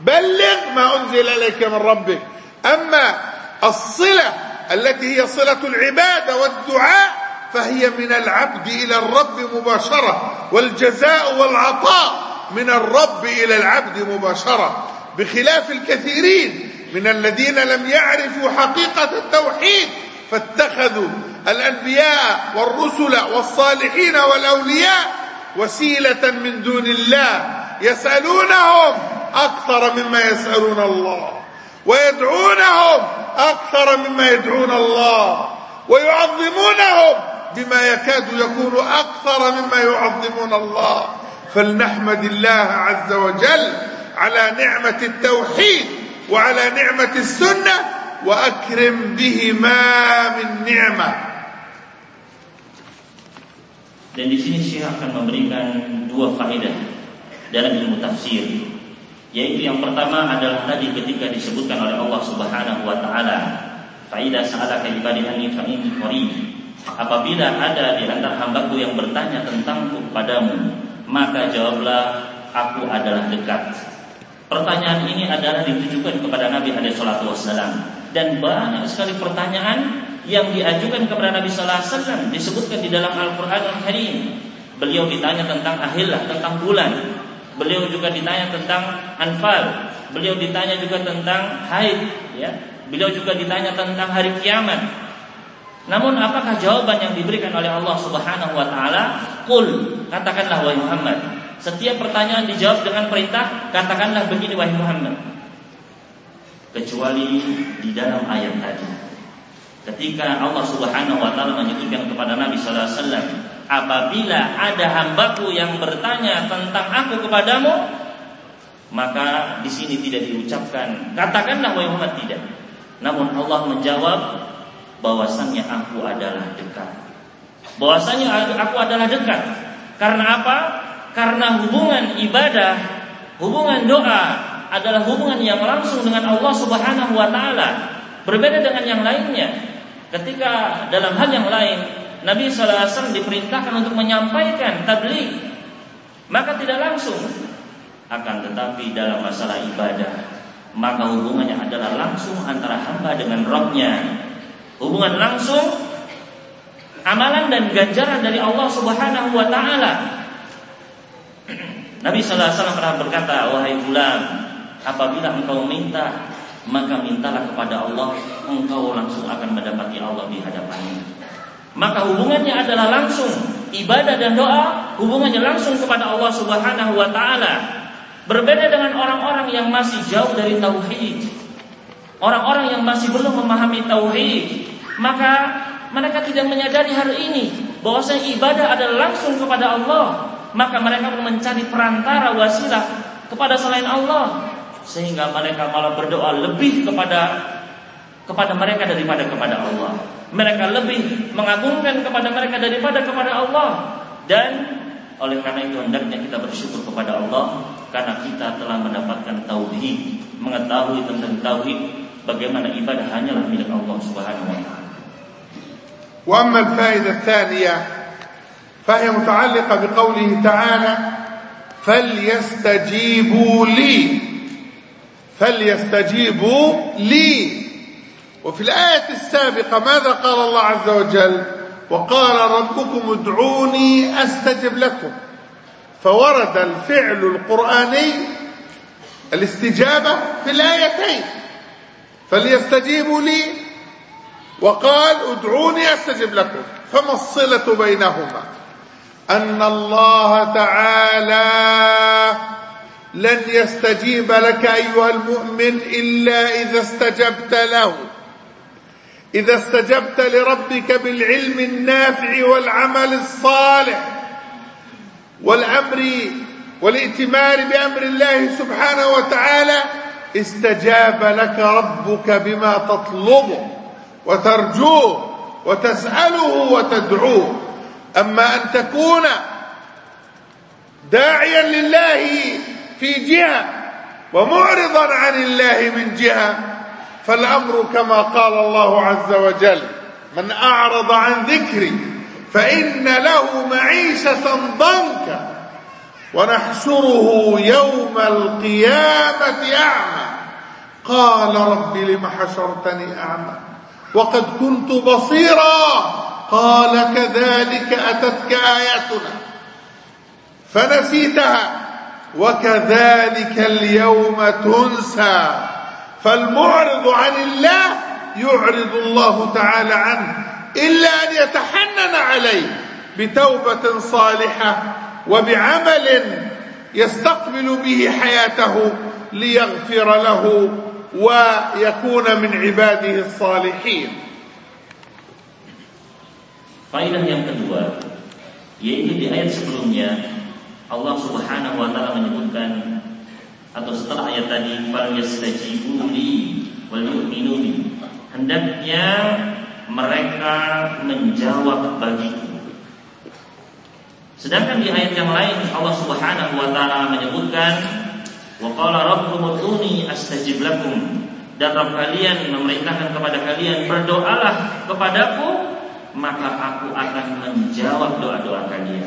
بلغ ما أنزل إليك من ربك. أما الصلة التي هي صلة العبادة والدعاء فهي من العبد إلى الرب مباشرة والجزاء والعطاء من الرب إلى العبد مباشرة. بخلاف الكثيرين من الذين لم يعرفوا حقيقة التوحيد فاتخذوا الأنبياء والرسل والصالحين والأولياء وسيلة من دون الله. يسألونهم أكثر مما يسألون الله. ويدعونهم أكثر مما يدعون الله. ويعظمونهم بما يكاد يكون أكثر مما يعظمون الله. فلنحمد الله عز وجل على نعمة التوحيد وعلى نعمة السنة وأكرم بهما من نعمة. Dan di sini Syekh akan memberikan dua faedah dalam ilmu tafsir. Yaitu yang pertama adalah tadi ketika disebutkan oleh Allah Subhanahu wa taala, "Faida sa'alaka ibadi anni fa inni qarib." Apabila ada di antara hambaku yang bertanya tentangku kepadamu, maka jawablah, "Aku adalah dekat." Pertanyaan ini adalah ditujukan kepada Nabi alaihi salatu wasallam dan banyak sekali pertanyaan yang diajukan kepada Nabi Sallallahu Alaihi Wasallam disebutkan di dalam Al-Quran Al-Karim. Beliau ditanya tentang ahillah, tentang bulan. Beliau juga ditanya tentang anfal. Beliau ditanya juga tentang haid. Ya. Beliau juga ditanya tentang hari kiamat. Namun apakah jawaban yang diberikan oleh Allah Subhanahu Wa Taala? Kul katakanlah wahai Muhammad. Setiap pertanyaan dijawab dengan perintah, katakanlah begini wahai Muhammad. Kecuali di dalam ayat tadi Ketika Allah Subhanahu wa taala menyebutkan kepada Nabi sallallahu alaihi wasallam, "Apabila ada hambaku yang bertanya tentang aku kepadamu, maka di sini tidak diucapkan katakanlah wahai Muhammad tidak. Namun Allah menjawab bahwasannya aku adalah dekat. Bahwasanya aku adalah dekat. Karena apa? Karena hubungan ibadah, hubungan doa adalah hubungan yang langsung dengan Allah Subhanahu wa taala. Berbeda dengan yang lainnya. Ketika dalam hal yang lain Nabi SAW diperintahkan untuk menyampaikan tabligh, maka tidak langsung. Akan tetapi dalam masalah ibadah, maka hubungannya adalah langsung antara hamba dengan Robnya. Hubungan langsung, amalan dan ganjaran dari Allah Subhanahu Wa Taala. [clears throat] Nabi SAW pernah berkata, wahai bulan, apabila engkau minta maka mintalah kepada Allah, engkau langsung akan mendapati Allah di hadapannya. Maka hubungannya adalah langsung ibadah dan doa, hubungannya langsung kepada Allah Subhanahu wa taala. Berbeda dengan orang-orang yang masih jauh dari tauhid. Orang-orang yang masih belum memahami tauhid, maka mereka tidak menyadari hal ini bahwasanya ibadah adalah langsung kepada Allah. Maka mereka mencari perantara wasilah kepada selain Allah sehingga mereka malah berdoa lebih kepada kepada mereka daripada kepada Allah. Mereka lebih mengagungkan kepada mereka daripada kepada Allah dan oleh karena itu hendaknya kita bersyukur kepada Allah karena kita telah mendapatkan tauhid, mengetahui tentang tauhid bagaimana ibadah hanyalah milik Allah Subhanahu wa taala. وأما الفائدة الثانية فهي متعلقة بقوله تعالى فليستجيبوا لي فليستجيبوا لي. وفي الآية السابقة ماذا قال الله عز وجل؟ وقال ربكم ادعوني أستجب لكم. فورد الفعل القرآني الاستجابة في الآيتين. فليستجيبوا لي. وقال ادعوني أستجب لكم. فما الصلة بينهما؟ أن الله تعالى لن يستجيب لك أيها المؤمن إلا إذا استجبت له. إذا استجبت لربك بالعلم النافع والعمل الصالح والأمر والائتمار بأمر الله سبحانه وتعالى استجاب لك ربك بما تطلبه وترجوه وتسأله وتدعوه. أما أن تكون داعيا لله في جهة ومعرضا عن الله من جهة فالأمر كما قال الله عز وجل من أعرض عن ذكري فإن له معيشة ضنكا ونحشره يوم القيامة أعمى. قال رب لم حشرتني أعمى؟ وقد كنت بصيرا؟ قال كذلك أتتك آياتنا فنسيتها. وكذلك اليوم تنسى. فالمعرض عن الله يعرض الله تعالى عنه إلا أن يتحنن عليه بتوبة صالحة وبعمل يستقبل به حياته ليغفر له ويكون من عباده الصالحين. Faedah yang kedua yaitu di ayat sebelumnya Allah Subhanahu wa taala menyebutkan atau setelah ayat tadi fal yastajibu li wal yu'minu hendaknya mereka menjawab bagiku. Sedangkan di ayat yang lain Allah Subhanahu wa taala menyebutkan wa qala rabbukum ud'uni astajib lakum. Dan Rabb kalian memerintahkan kepada kalian berdoalah kepadaku maka aku akan menjawab doa-doa kalian.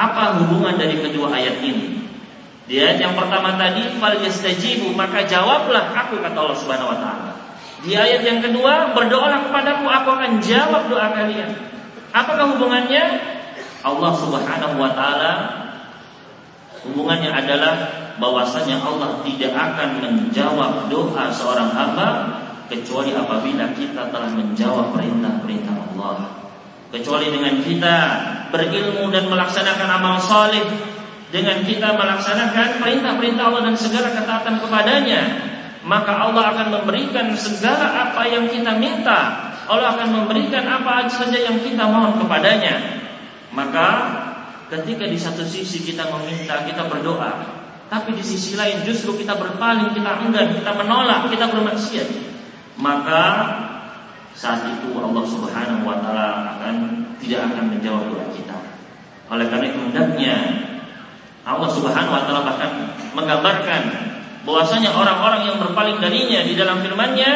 Apa hubungan dari kedua ayat ini? Di ayat yang pertama tadi fal yastajibu maka jawablah aku kata Allah Subhanahu wa taala. Di ayat yang kedua berdoalah kepadaku aku akan jawab doa kalian. Apakah hubungannya? Allah Subhanahu wa taala hubungannya adalah bahwasanya Allah tidak akan menjawab doa seorang hamba kecuali apabila kita telah menjawab perintah-perintah Allah. Kecuali dengan kita berilmu dan melaksanakan amal saleh, dengan kita melaksanakan perintah-perintah Allah dan segala ketaatan kepadanya, maka Allah akan memberikan segala apa yang kita minta. Allah akan memberikan apa saja yang kita mohon kepadanya. Maka ketika di satu sisi kita meminta, kita berdoa, tapi di sisi lain justru kita berpaling, kita enggan, kita menolak, kita bermaksiat, maka saat itu Allah Subhanahu wa taala akan tidak akan menjawab doa kita. Oleh karena itu hendaknya Allah Subhanahu wa taala bahkan menggambarkan bahwasanya orang-orang yang berpaling darinya di dalam firman-Nya,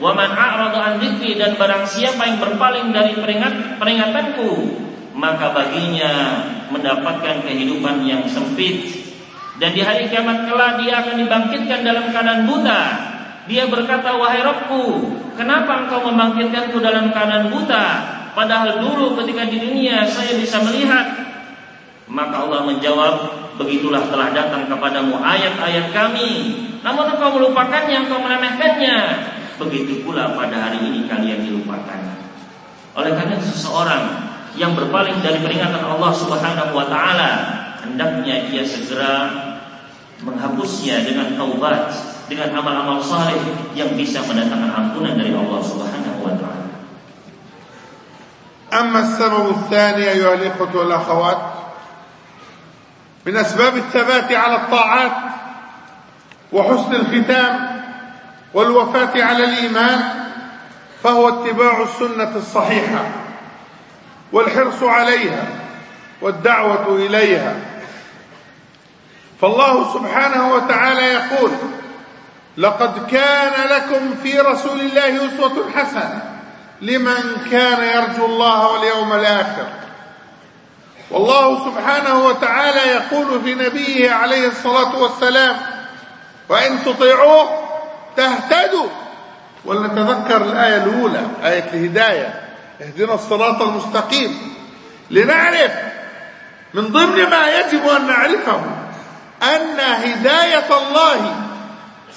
"Wa man an dzikri" dan barang siapa yang berpaling dari peringat peringatanku, maka baginya mendapatkan kehidupan yang sempit dan di hari kiamat kelak dia akan dibangkitkan dalam keadaan buta. Dia berkata, "Wahai Rabbku, Kenapa engkau membangkitkanku dalam keadaan buta? Padahal dulu ketika di dunia saya bisa melihat. Maka Allah menjawab, begitulah telah datang kepadamu ayat-ayat kami. Namun engkau melupakannya, engkau meremehkannya. Begitu pula pada hari ini kalian dilupakan. Oleh karena seseorang yang berpaling dari peringatan Allah Subhanahu wa taala, hendaknya ia segera menghapusnya dengan taubat dengan amal-amal saleh yang bisa mendatangkan ampunan dari Allah Subhanahu wa taala. أما السبب الثاني أيها الإخوة والأخوات من أسباب الثبات على الطاعات وحسن الختام والوفاة على الإيمان فهو اتباع السنة الصحيحة والحرص عليها والدعوة إليها فالله سبحانه وتعالى يقول لقد كان لكم في رسول الله أسوة حسنة لمن كان يرجو الله واليوم الآخر. والله سبحانه وتعالى يقول في نبيه عليه الصلاة والسلام وإن تطيعوه تهتدوا. ولنتذكر الآية الأولى آية الهداية اهدنا الصراط المستقيم. لنعرف من ضمن ما يجب أن نعرفه أن هداية الله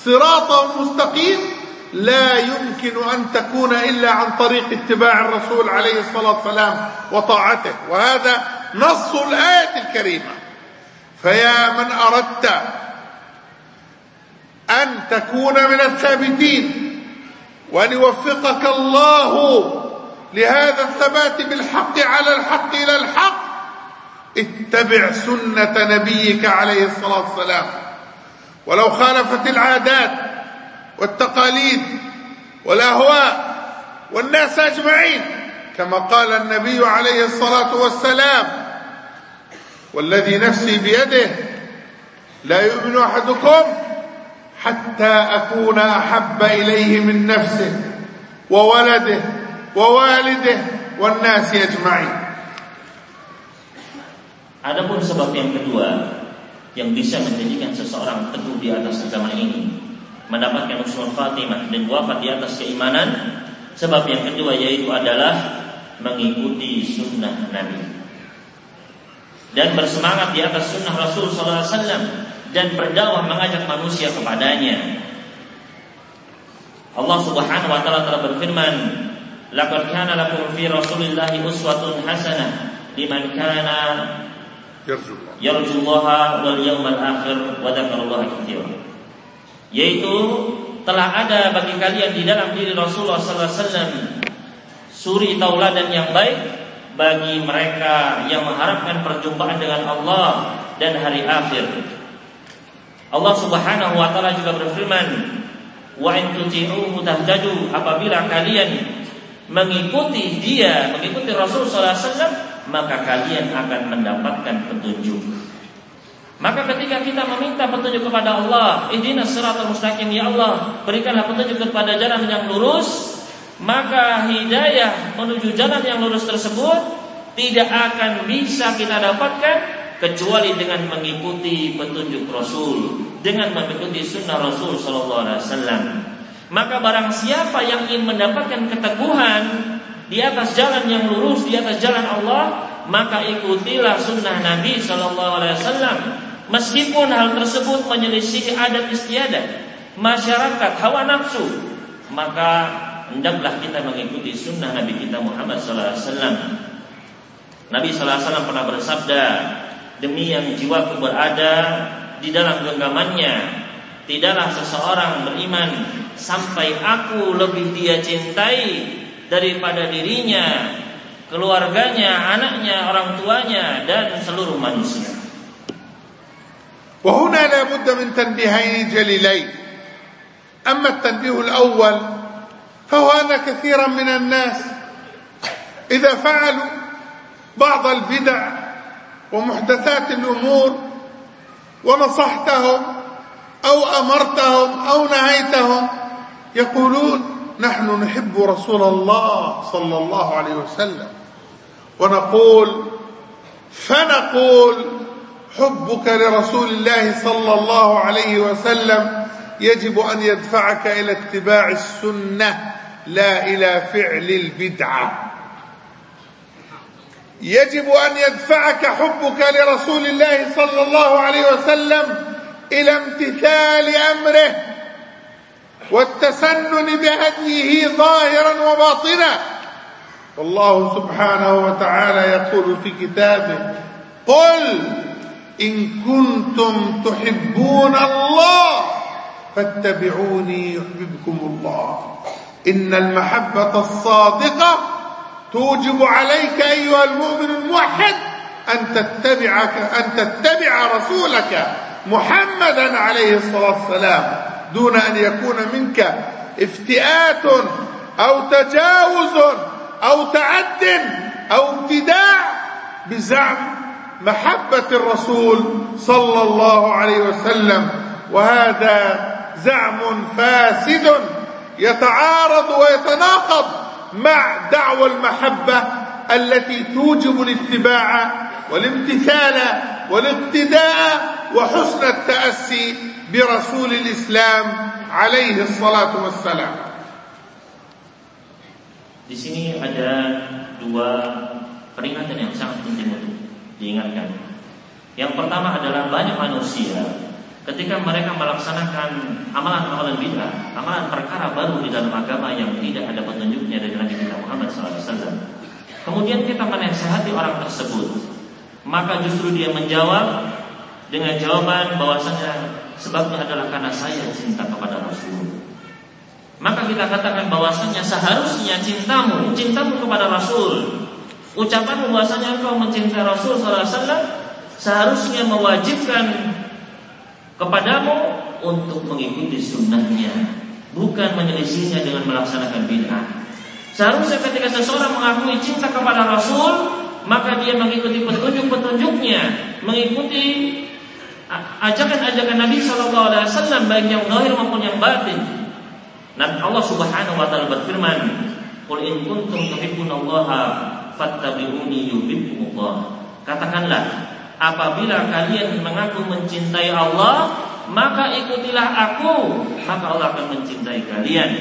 صراطا مستقيم لا يمكن أن تكون إلا عن طريق اتباع الرسول عليه الصلاة والسلام وطاعته. وهذا نص الآية الكريمة. فيا من أردت أن تكون من الثابتين وأن يوفقك الله لهذا الثبات بالحق على الحق إلى الحق اتبع سنة نبيك عليه الصلاة والسلام. ولو خالفت العادات والتقاليد والأهواء والناس أجمعين كما قال النبي عليه الصلاة والسلام والذي نفسي بيده لا يؤمن أحدكم حتى أكون أحب إليه من نفسه وولده ووالده والناس أجمعين. Adapun sebab yang kedua yang bisa menjadikan seseorang teguh di atas agama ini, mendapatkan usul Fatimah dan wafat di atas keimanan, sebab yang kedua yaitu adalah mengikuti sunnah Nabi dan bersemangat di atas sunnah Rasul SAW dan berdakwah mengajak manusia kepadanya. Allah Subhanahu wa taala telah berfirman, "Laqad kana lakum fi Rasulillahi uswatun hasanah liman kana yarjullaha wal yawmal akhir wa katsiran. Yaitu telah ada bagi kalian di dalam diri Rasulullah sallallahu alaihi wasallam suri tauladan yang baik bagi mereka yang mengharapkan perjumpaan dengan Allah dan hari akhir. Allah Subhanahu wa taala juga berfirman, "Wa in tuti'uhu tahtaju." Apabila kalian mengikuti dia, mengikuti Rasul sallallahu alaihi wasallam, maka kalian akan mendapatkan petunjuk. Maka ketika kita meminta petunjuk kepada Allah, ihdinas siratal mustaqim ya Allah, berikanlah petunjuk kepada jalan yang lurus, maka hidayah menuju jalan yang lurus tersebut tidak akan bisa kita dapatkan kecuali dengan mengikuti petunjuk Rasul, dengan mengikuti sunnah Rasul Sallallahu Alaihi Wasallam. Maka barang siapa yang ingin mendapatkan keteguhan di atas jalan yang lurus, di atas jalan Allah, maka ikutilah sunnah Nabi Shallallahu Alaihi Wasallam. Meskipun hal tersebut menyelisih adat istiadat masyarakat hawa nafsu, maka hendaklah kita mengikuti sunnah Nabi kita Muhammad Sallallahu Alaihi Wasallam. Nabi Sallallahu Alaihi Wasallam pernah bersabda, demi yang jiwaku berada di dalam genggamannya, tidaklah seseorang beriman sampai aku lebih dia cintai daripada dirinya, keluarganya, anaknya, orang tuanya dan seluruh manusia. وهنا لا بد من تنبيهين جليلين أما التنبيه الأول فهو أن كثيرا من الناس إذا فعلوا بعض البدع ومحدثات الأمور ونصحتهم أو أمرتهم أو نهيتهم يقولون نحن نحب رسول الله صلى الله عليه وسلم. ونقول فنقول حبك لرسول الله صلى الله عليه وسلم يجب أن يدفعك إلى اتباع السنة لا إلى فعل البدعة. يجب أن يدفعك حبك لرسول الله صلى الله عليه وسلم إلى امتثال أمره. والتسنن بهديه ظاهرا وباطنا. والله سبحانه وتعالى يقول في كتابه قل إن كنتم تحبون الله فاتبعوني يحببكم الله. إن المحبة الصادقة توجب عليك أيها المؤمن الموحد أن تتبعك أن تتبع رسولك محمدا عليه الصلاة والسلام. دون أن يكون منك افتئات أو تجاوز أو تعد أو ابتداع بزعم محبة الرسول صلى الله عليه وسلم. وهذا زعم فاسد يتعارض ويتناقض مع دعوى المحبة التي توجب الاتباع والامتثال والاقتداء وحسن التأسي برسول الإسلام عليه الصلاة والسلام Di sini ada dua peringatan yang sangat penting untuk diingatkan. Yang pertama adalah banyak manusia ketika mereka melaksanakan amalan-amalan bid'ah, amalan perkara baru di dalam agama yang tidak ada petunjuknya dari Nabi kita Muhammad SAW. Kemudian kita menasehati orang tersebut, maka justru dia menjawab dengan jawaban bahwasanya sebabnya adalah karena saya cinta kepada Rasul. Maka kita katakan bahwasanya seharusnya cintamu, cintamu kepada Rasul, ucapan bahwasanya engkau mencintai Rasul SAW seharusnya mewajibkan kepadamu untuk mengikuti sunnahnya bukan menyelisihinya dengan melaksanakan bid'ah seharusnya ketika seseorang mengakui cinta kepada Rasul maka dia mengikuti petunjuk-petunjuknya mengikuti ajakan-ajakan Nabi Shallallahu Alaihi Wasallam baik yang zahir maupun yang batin. Dan Allah Subhanahu Wa Taala berfirman, "Qul in kuntum tuhibbunallaha fattabi'uni yuhibbukumullah." Katakanlah, apabila kalian mengaku mencintai Allah, maka ikutilah aku, maka Allah akan mencintai kalian.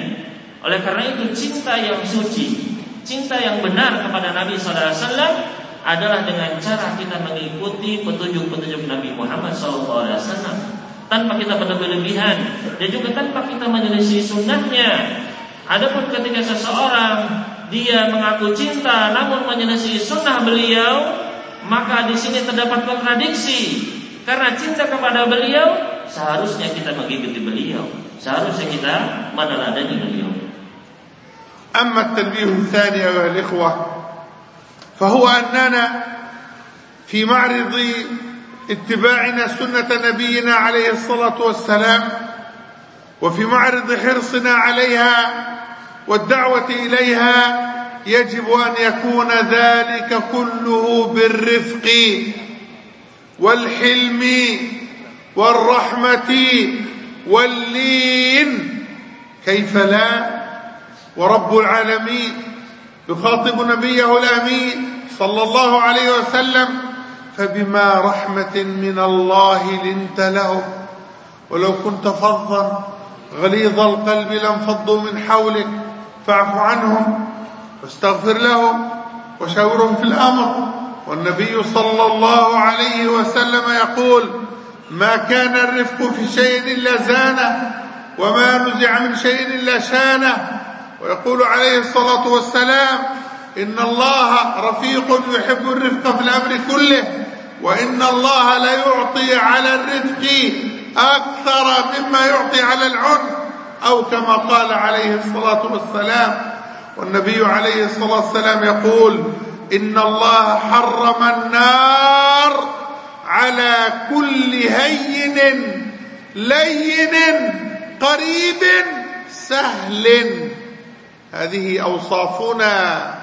Oleh karena itu cinta yang suci, cinta yang benar kepada Nabi SAW adalah dengan cara kita mengikuti petunjuk-petunjuk Nabi Muhammad SAW tanpa kita berlebihan dan juga tanpa kita menyelisih sunnahnya. Adapun ketika seseorang dia mengaku cinta namun menyelisih sunnah beliau, maka di sini terdapat kontradiksi. Karena cinta kepada beliau, seharusnya kita mengikuti beliau, seharusnya kita meneladani beliau. أما التنبيه الثاني أيها الإخوة فهو أننا في معرض اتباعنا سنة نبينا عليه الصلاة والسلام وفي معرض حرصنا عليها والدعوة إليها يجب أن يكون ذلك كله بالرفق والحلم والرحمة واللين. كيف لا؟ ورب العالمين يخاطب نبيه الأمين صلى الله عليه وسلم فبما رحمة من الله لنت له. ولو كنت فظا غليظ القلب لانفضوا من حولك فاعف عنهم واستغفر لهم وشاورهم في الأمر. والنبي صلى الله عليه وسلم يقول ما كان الرفق في شيء إلا زانه وما نزع من شيء إلا شانه. ويقول عليه الصلاة والسلام إن الله رفيق يحب الرفق في الأمر كله وإن الله لا يعطي على الرفق أكثر مما يعطي على العنف أو كما قال عليه الصلاة والسلام. والنبي عليه الصلاة والسلام يقول إن الله حرم النار على كل هين لين قريب سهل. هذه أوصافنا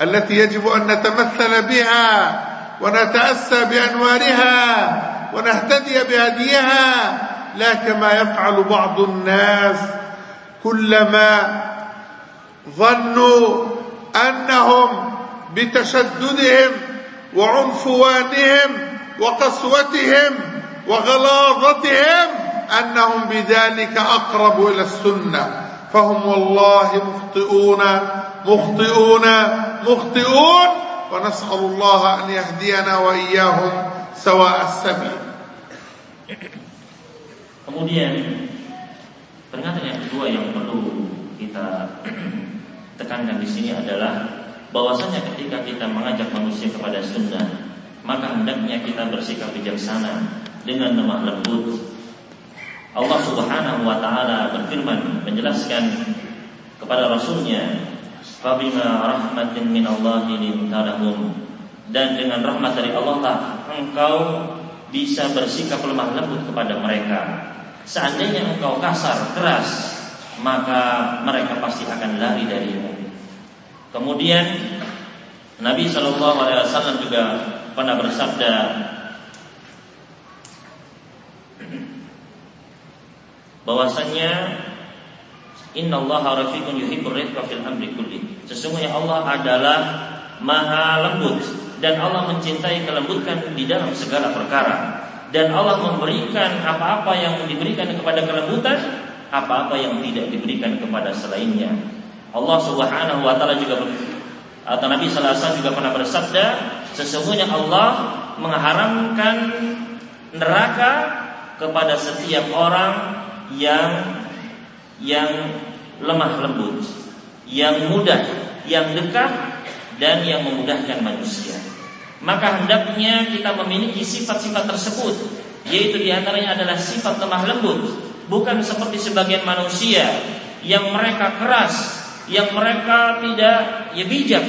التي يجب أن نتمثل بها ونتأسى بأنوارها ونهتدي بهديها لا كما يفعل بعض الناس كلما ظنوا أنهم بتشددهم وعنفوانهم وقسوتهم وغلاظتهم أنهم بذلك أقرب إلى السنة. فهم والله مخطئون مخطئون مخطئون ونسأل الله أن يهدينا وإياهم سواء السبيل Kemudian peringatan yang kedua yang perlu kita tekankan di sini adalah bahwasanya ketika kita mengajak manusia kepada sunnah, maka hendaknya kita bersikap bijaksana dengan lemah lembut. Allah Subhanahu wa taala berfirman menjelaskan kepada rasulnya, "Fabima rahmatin min Allah lintalahum." Dan dengan rahmat dari Allah lah engkau bisa bersikap lemah lembut kepada mereka. Seandainya engkau kasar, keras, maka mereka pasti akan lari darimu. Kemudian Nabi Shallallahu Alaihi Wasallam juga pernah bersabda, bahwasanya Inna Allah rafiqun yuhibbur rifqa fil amri kulli. Sesungguhnya Allah adalah maha lembut dan Allah mencintai kelembutan di dalam segala perkara. Dan Allah memberikan apa-apa yang diberikan kepada kelembutan apa-apa yang tidak diberikan kepada selainnya. Allah Subhanahu wa taala juga atau Nabi sallallahu juga pernah bersabda, sesungguhnya Allah mengharamkan neraka kepada setiap orang yang yang lemah lembut, yang mudah, yang dekat dan yang memudahkan manusia. Maka hendaknya kita memiliki sifat-sifat tersebut, yaitu di antaranya adalah sifat lemah lembut, bukan seperti sebagian manusia yang mereka keras, yang mereka tidak ya bijak,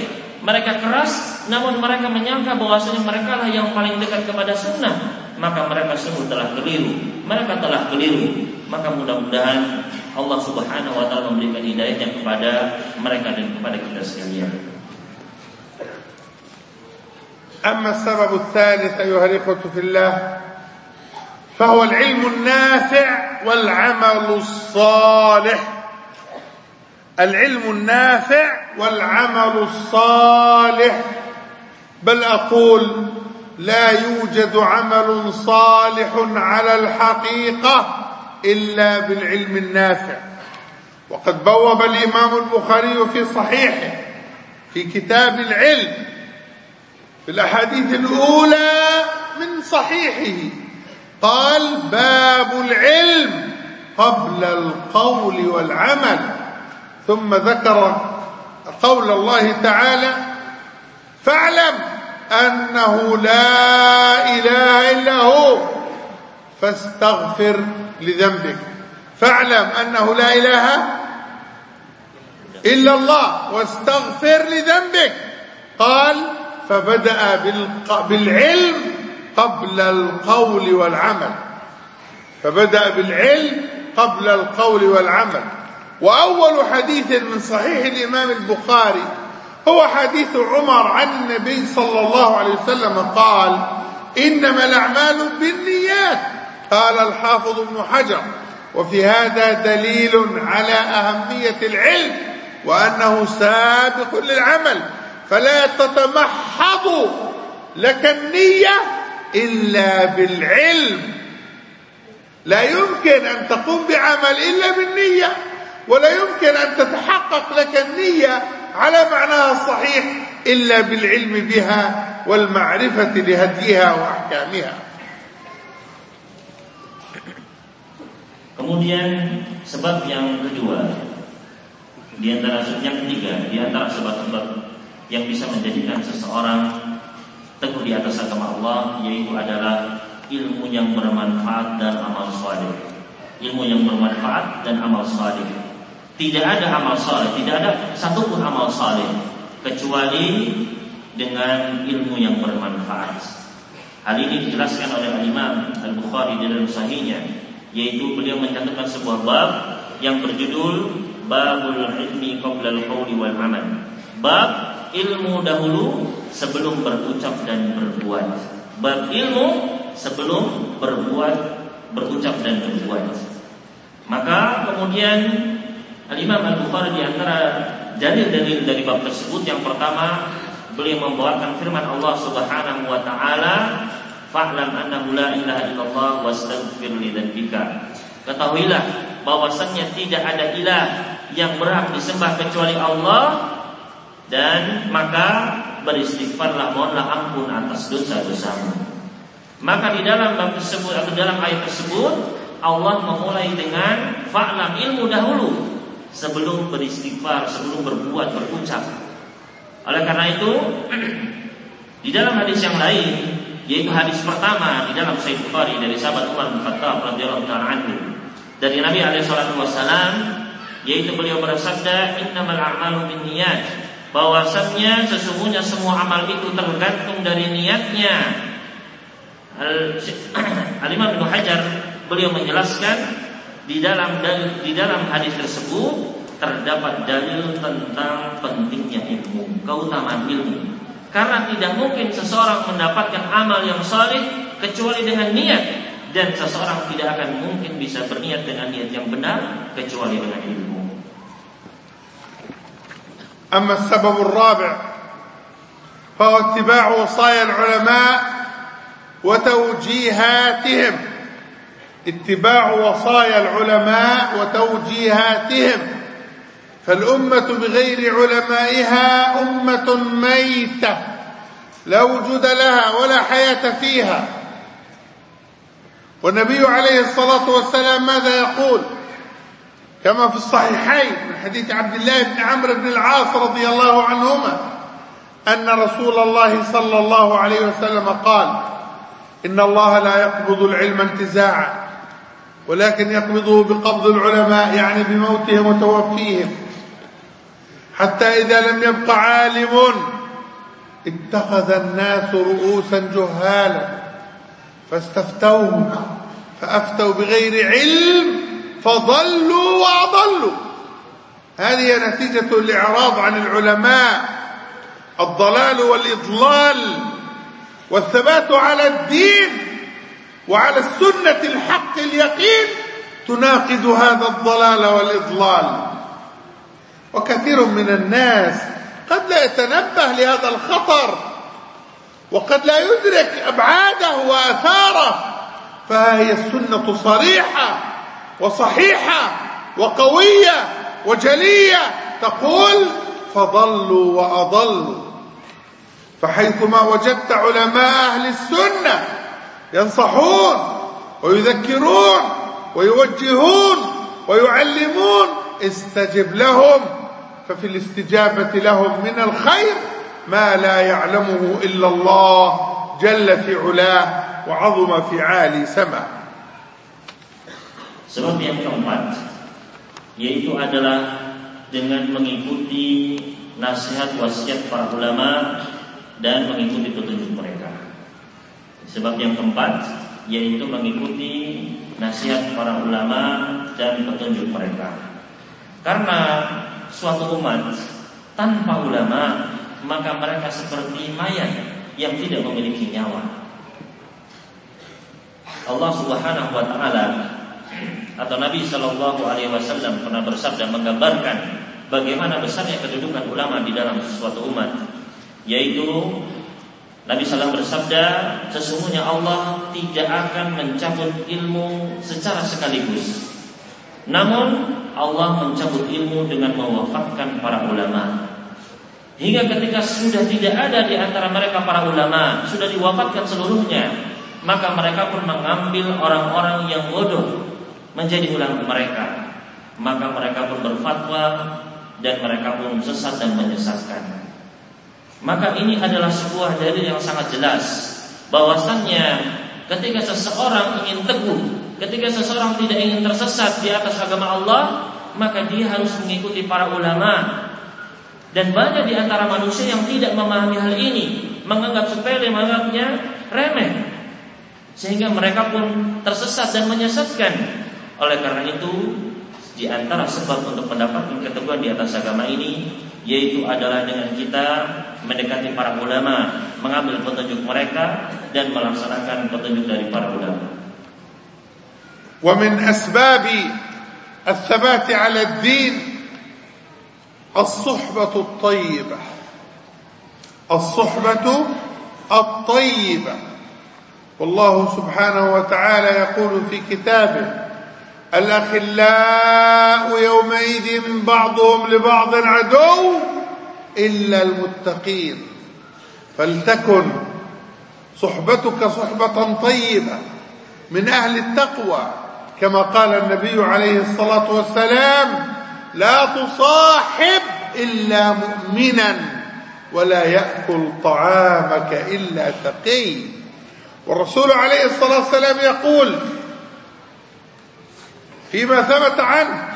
mereka keras, namun mereka menyangka bahwasanya mereka lah yang paling dekat kepada sunnah, maka mereka sungguh telah keliru. Mereka telah keliru. Maka mudah-mudahan Allah Subhanahu wa taala memberikan hidayahnya kepada mereka dan kepada kita sekalian. أما السبب الثالث أيها الإخوة في الله فهو العلم النافع والعمل الصالح العلم النافع والعمل الصالح بل أقول لا يوجد عمل صالح على الحقيقة إلا بالعلم النافع. وقد بوب الإمام البخاري في صحيحه في كتاب العلم في الأحاديث الأولى من صحيحه. قال باب العلم قبل القول والعمل. ثم ذكر قول الله تعالى فاعلم أنه لا إله إلا هو. فاستغفر لذنبك. فاعلم أنه لا إله إلا الله واستغفر لذنبك. قال فبدأ بالعلم قبل القول والعمل. فبدأ بالعلم قبل القول والعمل. وأول حديث من صحيح الإمام البخاري هو حديث عمر عن النبي صلى الله عليه وسلم قال إنما الأعمال بالنيات. قال الحافظ ابن حجر وفي هذا دليل على أهمية العلم وأنه سابق للعمل فلا تتمحض لك النية إلا بالعلم. لا يمكن أن تقوم بعمل إلا بالنية ولا يمكن أن تتحقق لك النية على معناها الصحيح إلا بالعلم بها والمعرفة لهديها وأحكامها. Kemudian sebab yang kedua di antara yang ketiga di antara sebab-sebab yang bisa menjadikan seseorang teguh di atas agama Allah yaitu adalah ilmu yang bermanfaat dan amal saleh. Ilmu yang bermanfaat dan amal saleh. Tidak ada amal saleh, tidak ada satupun amal saleh kecuali dengan ilmu yang bermanfaat. Hal ini dijelaskan oleh Imam Al-Bukhari dalam sahihnya yaitu beliau mencantumkan sebuah bab yang berjudul Babul Ilmi Qabla Al-Qawli wal Amal. Bab ilmu dahulu sebelum berucap dan berbuat. Bab ilmu sebelum berbuat, berucap dan berbuat. Maka kemudian Al-Imam Al-Bukhari di antara dalil-dalil dari bab tersebut yang pertama beliau membawakan firman Allah Subhanahu wa taala fa'lam annahu la ilaha illallah wastaghfir li dzambika ketahuilah bahwasannya tidak ada ilah yang berhak disembah kecuali Allah dan maka beristighfarlah mohonlah ampun atas dosa-dosamu maka di dalam bab tersebut atau dalam ayat tersebut Allah memulai dengan fa'lam ilmu dahulu sebelum beristighfar, sebelum berbuat, berucap. Oleh karena itu, [clears throat] di dalam hadis yang lain, yaitu hadis pertama di dalam Sahih Bukhari dari sahabat Umar bin Khattab radhiyallahu taala anhu. Dari Nabi alaihi salatu wasallam yaitu beliau bersabda innamal a'malu binniyat bahwasanya sesungguhnya semua amal itu tergantung dari niatnya. [clears throat] Al-Imam Ibnu Hajar beliau menjelaskan di dalam di dalam hadis tersebut terdapat dalil tentang pentingnya ilmu, keutamaan ilmu. Karena tidak mungkin seseorang mendapatkan amal yang saleh kecuali dengan niat dan seseorang tidak akan mungkin bisa berniat dengan niat yang benar kecuali dengan ilmu. أما السبب الرابع فهو اتباع وصايا العلماء وتوجيهاتهم اتباع وصايا العلماء وتوجيهاتهم فالأمة بغير علمائها أمة ميتة لا وجود لها ولا حياة فيها. والنبي عليه الصلاة والسلام ماذا يقول؟ كما في الصحيحين من حديث عبد الله بن عمرو بن العاص رضي الله عنهما أن رسول الله صلى الله عليه وسلم قال إن الله لا يقبض العلم انتزاعا ولكن يقبضه بقبض العلماء يعني بموتهم وتوفيهم. حتى إذا لم يبق عالم. اتخذ الناس رؤوسا جهالا. فاستفتوهم. فأفتوا بغير علم فضلوا وأضلوا. هذه نتيجة الإعراض عن العلماء. الضلال والإضلال والثبات على الدين وعلى السنة الحق اليقين تناقض هذا الضلال والإضلال. وكثير من الناس قد لا يتنبه لهذا الخطر وقد لا يدرك أبعاده وآثاره فها هي السنة صريحة وصحيحة وقوية وجلية تقول فضلوا وأضلوا. فحيثما وجدت علماء أهل السنة ينصحون ويذكرون ويوجهون ويعلمون استجب لهم. ففي الاستجابة لهم من الخير ما لا يعلمه إلا الله جل في علاه وعظم في عالي سماه Sebab yang keempat yaitu adalah dengan mengikuti nasihat wasiat para ulama dan mengikuti petunjuk mereka. Sebab yang keempat yaitu mengikuti nasihat para ulama dan petunjuk mereka. Karena suatu umat tanpa ulama maka mereka seperti mayat yang tidak memiliki nyawa. Allah Subhanahu wa taala atau Nabi Shallallahu alaihi wasallam pernah bersabda menggambarkan bagaimana besarnya kedudukan ulama di dalam suatu umat yaitu Nabi SAW bersabda sesungguhnya Allah tidak akan mencabut ilmu secara sekaligus namun Allah mencabut ilmu dengan mewafatkan para ulama. Hingga ketika sudah tidak ada di antara mereka para ulama Sudah diwafatkan seluruhnya Maka mereka pun mengambil orang-orang yang bodoh Menjadi ulama mereka. Maka mereka pun berfatwa Dan mereka pun sesat dan menyesatkan. Maka ini adalah sebuah dalil yang sangat jelas bahwasannya ketika seseorang ingin teguh Ketika seseorang tidak ingin tersesat di atas agama Allah Maka dia harus mengikuti para ulama dan banyak di antara manusia yang tidak memahami hal ini, menganggap sepele, menganggapnya remeh. Sehingga mereka pun tersesat dan menyesatkan. Oleh karena itu, di antara sebab untuk mendapatkan keteguhan di atas agama ini yaitu adalah dengan kita mendekati para ulama, mengambil petunjuk mereka dan melaksanakan petunjuk dari para ulama. ومن أسباب الثبات على الدين الصحبة الطيبة. الصحبة الطيبة. والله سبحانه وتعالى يقول في كتابه الأخلاء يومئذ بعضهم لبعض عدو إلا المتقين. فلتكن صحبتك صحبة طيبة من أهل التقوى. كما قال النبي عليه الصلاة والسلام لا تصاحب إلا مؤمنا ولا يأكل طعامك إلا تقي والرسول عليه الصلاة والسلام يقول فيما ثبت عنه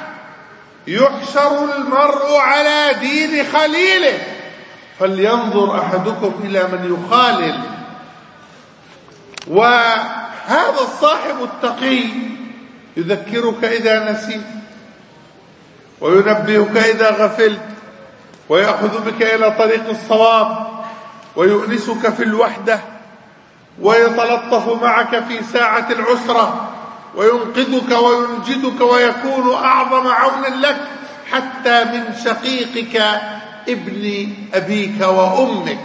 يحشر المرء على دين خليله فلينظر أحدكم إلى من يخالل. وهذا الصاحب التقي يذكرك إذا نسيت وينبهك إذا غفلت ويأخذ بك إلى طريق الصواب ويؤنسك في الوحدة ويتلطف معك في ساعة العسرة وينقذك وينجدك ويكون أعظم عون لك حتى من شقيقك ابن أبيك وأمك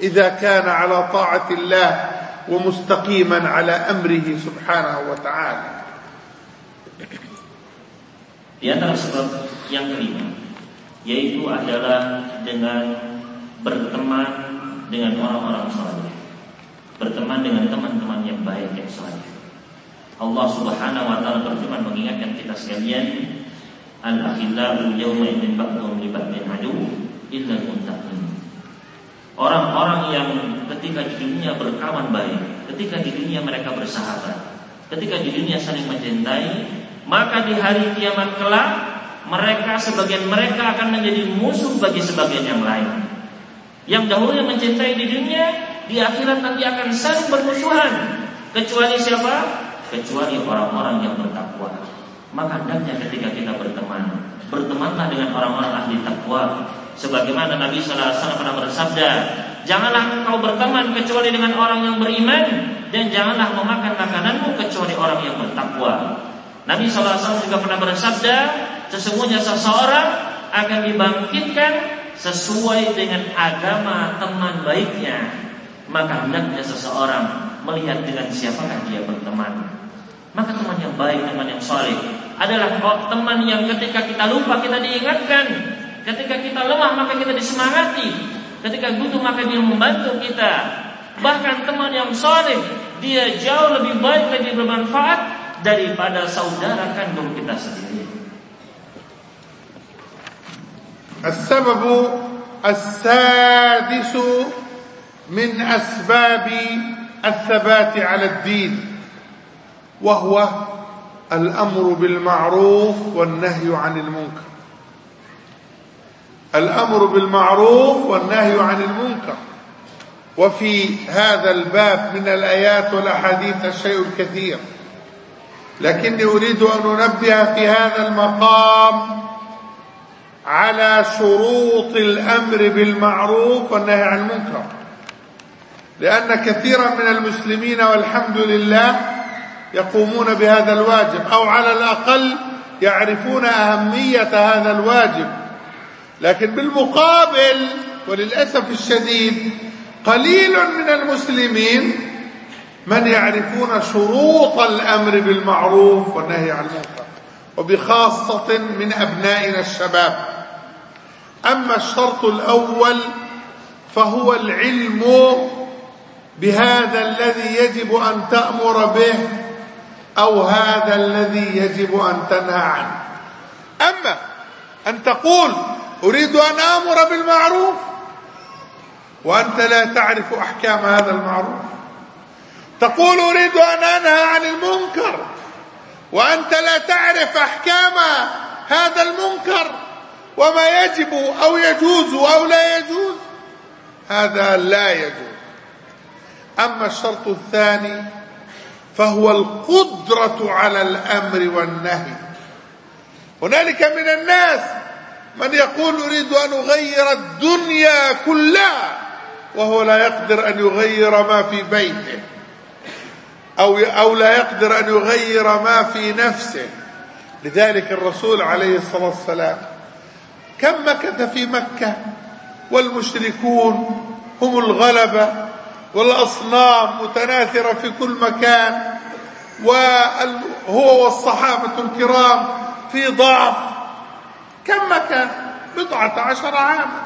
إذا كان على طاعة الله ومستقيما على أمره سبحانه وتعالى. Di antara sebab yang kelima yaitu adalah dengan berteman dengan orang-orang saleh. Berteman dengan teman-teman yang baik yang saleh. Allah Subhanahu wa taala berfirman mengingatkan kita sekalian al-akhillau yawma idzin ba'dhum li ba'din adu illa muttaqin. Orang-orang yang ketika di dunia berkawan baik, ketika di dunia mereka bersahabat, ketika di dunia saling mencintai, maka di hari kiamat kelak mereka sebagian mereka akan menjadi musuh bagi sebagian yang lain. Yang dahulu yang mencintai di dunia, di akhirat nanti akan saling bermusuhan. Kecuali siapa? kecuali orang-orang yang bertakwa. Maka hendaknya ketika kita berteman, bertemanlah dengan orang-orang ahli takwa. Sebagaimana Nabi Wasallam pernah bersabda, janganlah engkau berteman kecuali dengan orang yang beriman dan janganlah memakan makananmu kecuali orang yang bertakwa. Nabi Wasallam juga pernah bersabda, sesungguhnya seseorang akan dibangkitkan sesuai dengan agama teman baiknya. Maka hendaknya seseorang melihat dengan siapakah dia berteman. Maka teman yang baik, teman yang soleh adalah teman yang ketika kita lupa kita diingatkan, ketika kita lemah maka kita disemangati, ketika butuh maka dia membantu kita. Bahkan teman yang soleh dia jauh lebih baik, lebih bermanfaat daripada saudara kandung kita sendiri. السبب السادس من أسباب الثبات على الدين وهو الأمر بالمعروف والنهي عن المنكر الأمر بالمعروف والنهي عن المنكر وفي هذا الباب من الآيات والأحاديث شيء كثير لكني أريد أن أنبه في هذا المقام على شروط الأمر بالمعروف والنهي عن المنكر. لأن كثيرا من المسلمين والحمد لله يقومون بهذا الواجب أو على الأقل يعرفون أهمية هذا الواجب. لكن بالمقابل وللأسف الشديد قليل من المسلمين من يعرفون شروط الأمر بالمعروف والنهي عن المنكر وبخاصة من أبنائنا الشباب. أما الشرط الأول فهو العلم بهذا الذي يجب أن تأمر به أو هذا الذي يجب أن تنهى عنه. أما أن تقول أريد أن آمر بالمعروف وأنت لا تعرف أحكام هذا المعروف تقول أريد أن أنهى عن المنكر وأنت لا تعرف أحكام هذا المنكر وما يجب أو يجوز أو لا يجوز. هذا لا يجوز. أما الشرط الثاني فهو القدرة على الأمر والنهي. هنالك من الناس من يقول أريد أن أغير الدنيا كلها وهو لا يقدر أن يغير ما في بيته. أو أو لا يقدر أن يغير ما في نفسه. لذلك الرسول عليه الصلاة والسلام كم مكث في مكة؟ والمشركون هم الغلبة والأصنام متناثرة في كل مكان وهو والصحابة الكرام في ضعف. كم مكان؟ بضعة عشر عاما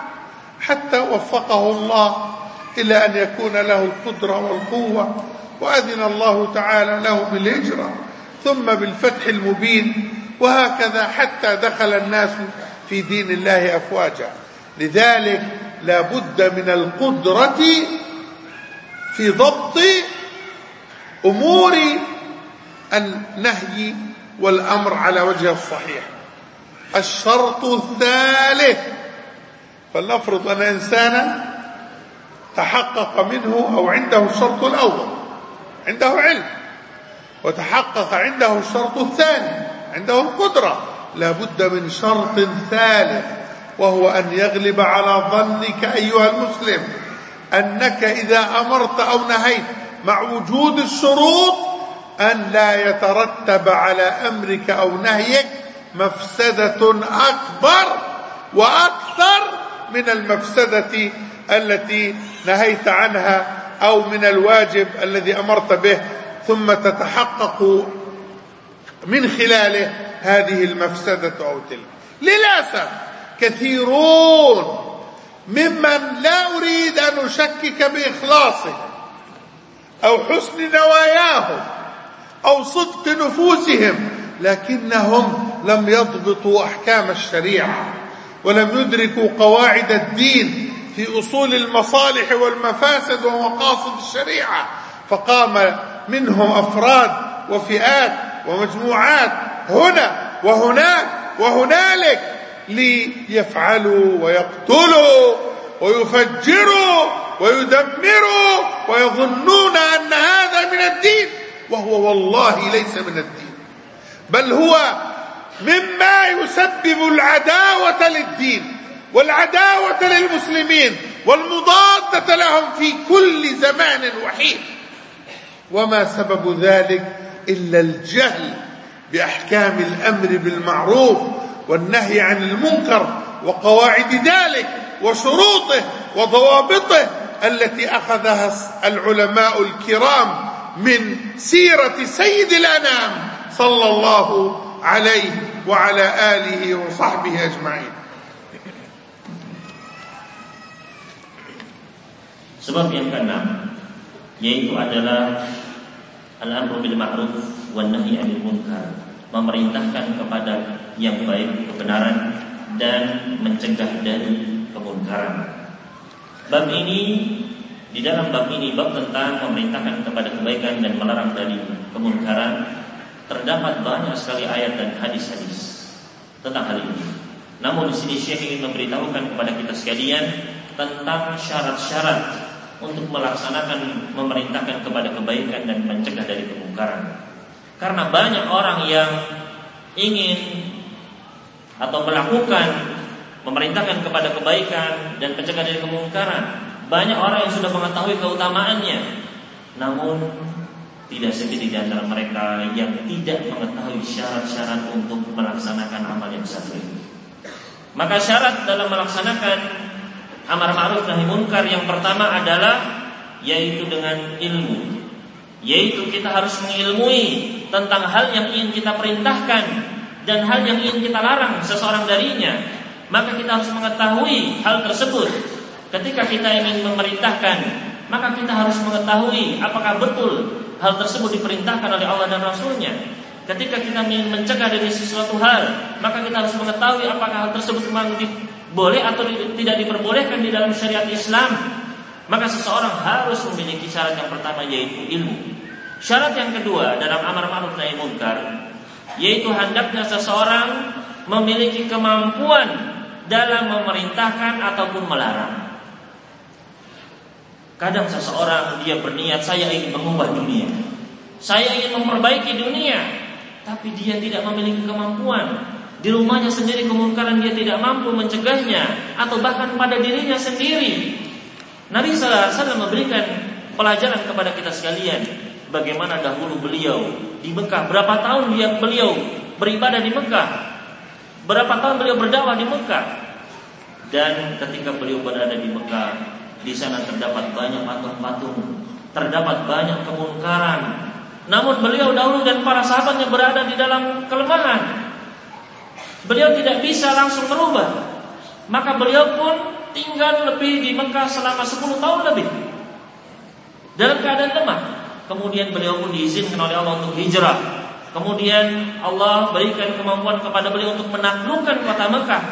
حتى وفقه الله إلى أن يكون له القدرة والقوة. وأذن الله تعالى له بالهجرة ثم بالفتح المبين وهكذا حتى دخل الناس في دين الله أفواجا. لذلك لا بد من القدرة في ضبط أمور النهي والأمر على وجه الصحيح. الشرط الثالث فلنفرض أن إنسانا تحقق منه أو عنده الشرط الأول. عنده علم. وتحقق عنده الشرط الثاني عنده القدرة. لا بد من شرط ثالث وهو أن يغلب على ظنك أيها المسلم أنك إذا أمرت أو نهيت مع وجود الشروط أن لا يترتب على أمرك أو نهيك مفسدة أكبر وأكثر من المفسدة التي نهيت عنها أو من الواجب الذي أمرت به ثم تتحقق من خلاله هذه المفسدة أو تلك. للأسف كثيرون ممن لا أريد أن أشكك بإخلاصهم أو حسن نواياهم أو صدق نفوسهم لكنهم لم يضبطوا أحكام الشريعة ولم يدركوا قواعد الدين في أصول المصالح والمفاسد ومقاصد الشريعة فقام منهم أفراد وفئات ومجموعات هنا وهناك وهنالك ليفعلوا ويقتلوا ويفجروا ويدمروا ويظنون أن هذا من الدين وهو والله ليس من الدين بل هو مما يسبب العداوة للدين. والعداوة للمسلمين والمضادة لهم في كل زمان وحين. وما سبب ذلك إلا الجهل بأحكام الأمر بالمعروف والنهي عن المنكر وقواعد ذلك وشروطه وضوابطه التي أخذها العلماء الكرام من سيرة سيد الأنام صلى الله عليه وعلى آله وصحبه أجمعين. Sebab yang keenam yaitu adalah al-amru bil ma'ruf wan nahi 'anil munkar, memerintahkan kepada yang baik, kebenaran dan mencegah dari kemunkaran. Bab ini di dalam bab ini bab tentang memerintahkan kepada kebaikan dan melarang dari kemunkaran terdapat banyak sekali ayat dan hadis-hadis tentang hal ini. Namun di sini Syekh ingin memberitahukan kepada kita sekalian tentang syarat-syarat untuk melaksanakan memerintahkan kepada kebaikan dan mencegah dari kemungkaran. Karena banyak orang yang ingin atau melakukan memerintahkan kepada kebaikan dan mencegah dari kemungkaran. Banyak orang yang sudah mengetahui keutamaannya, namun tidak sedikit di antara mereka yang tidak mengetahui syarat-syarat untuk melaksanakan amal yang satu ini. Maka syarat dalam melaksanakan amar ma'ruf nahi munkar yang pertama adalah yaitu dengan ilmu. Yaitu kita harus mengilmui tentang hal yang ingin kita perintahkan dan hal yang ingin kita larang seseorang darinya. Maka kita harus mengetahui hal tersebut. Ketika kita ingin memerintahkan, maka kita harus mengetahui apakah betul hal tersebut diperintahkan oleh Allah dan Rasulnya. Ketika kita ingin mencegah dari sesuatu hal, maka kita harus mengetahui apakah hal tersebut memang boleh atau tidak diperbolehkan di dalam syariat Islam, maka seseorang harus memiliki syarat yang pertama yaitu ilmu. Syarat yang kedua dalam amar ma'ruf nahi munkar yaitu hendaknya seseorang memiliki kemampuan dalam memerintahkan ataupun melarang. Kadang seseorang dia berniat saya ingin mengubah dunia. Saya ingin memperbaiki dunia, tapi dia tidak memiliki kemampuan di rumahnya sendiri kemungkaran dia tidak mampu mencegahnya atau bahkan pada dirinya sendiri. Nabi sallallahu alaihi wasallam memberikan pelajaran kepada kita sekalian bagaimana dahulu beliau di Mekah. Berapa tahun dia beliau beribadah di Mekah? Berapa tahun beliau berdakwah di Mekah? Dan ketika beliau berada di Mekah di sana terdapat banyak patung-patung terdapat banyak kemungkaran. Namun beliau dahulu dan para sahabatnya berada di dalam kelemahan Beliau tidak bisa langsung merubah. Maka beliau pun tinggal lebih di Mekah selama 10 tahun lebih. Dalam keadaan lemah. Kemudian beliau pun diizinkan oleh Allah untuk hijrah. Kemudian Allah berikan kemampuan kepada beliau untuk menaklukkan kota Mekah.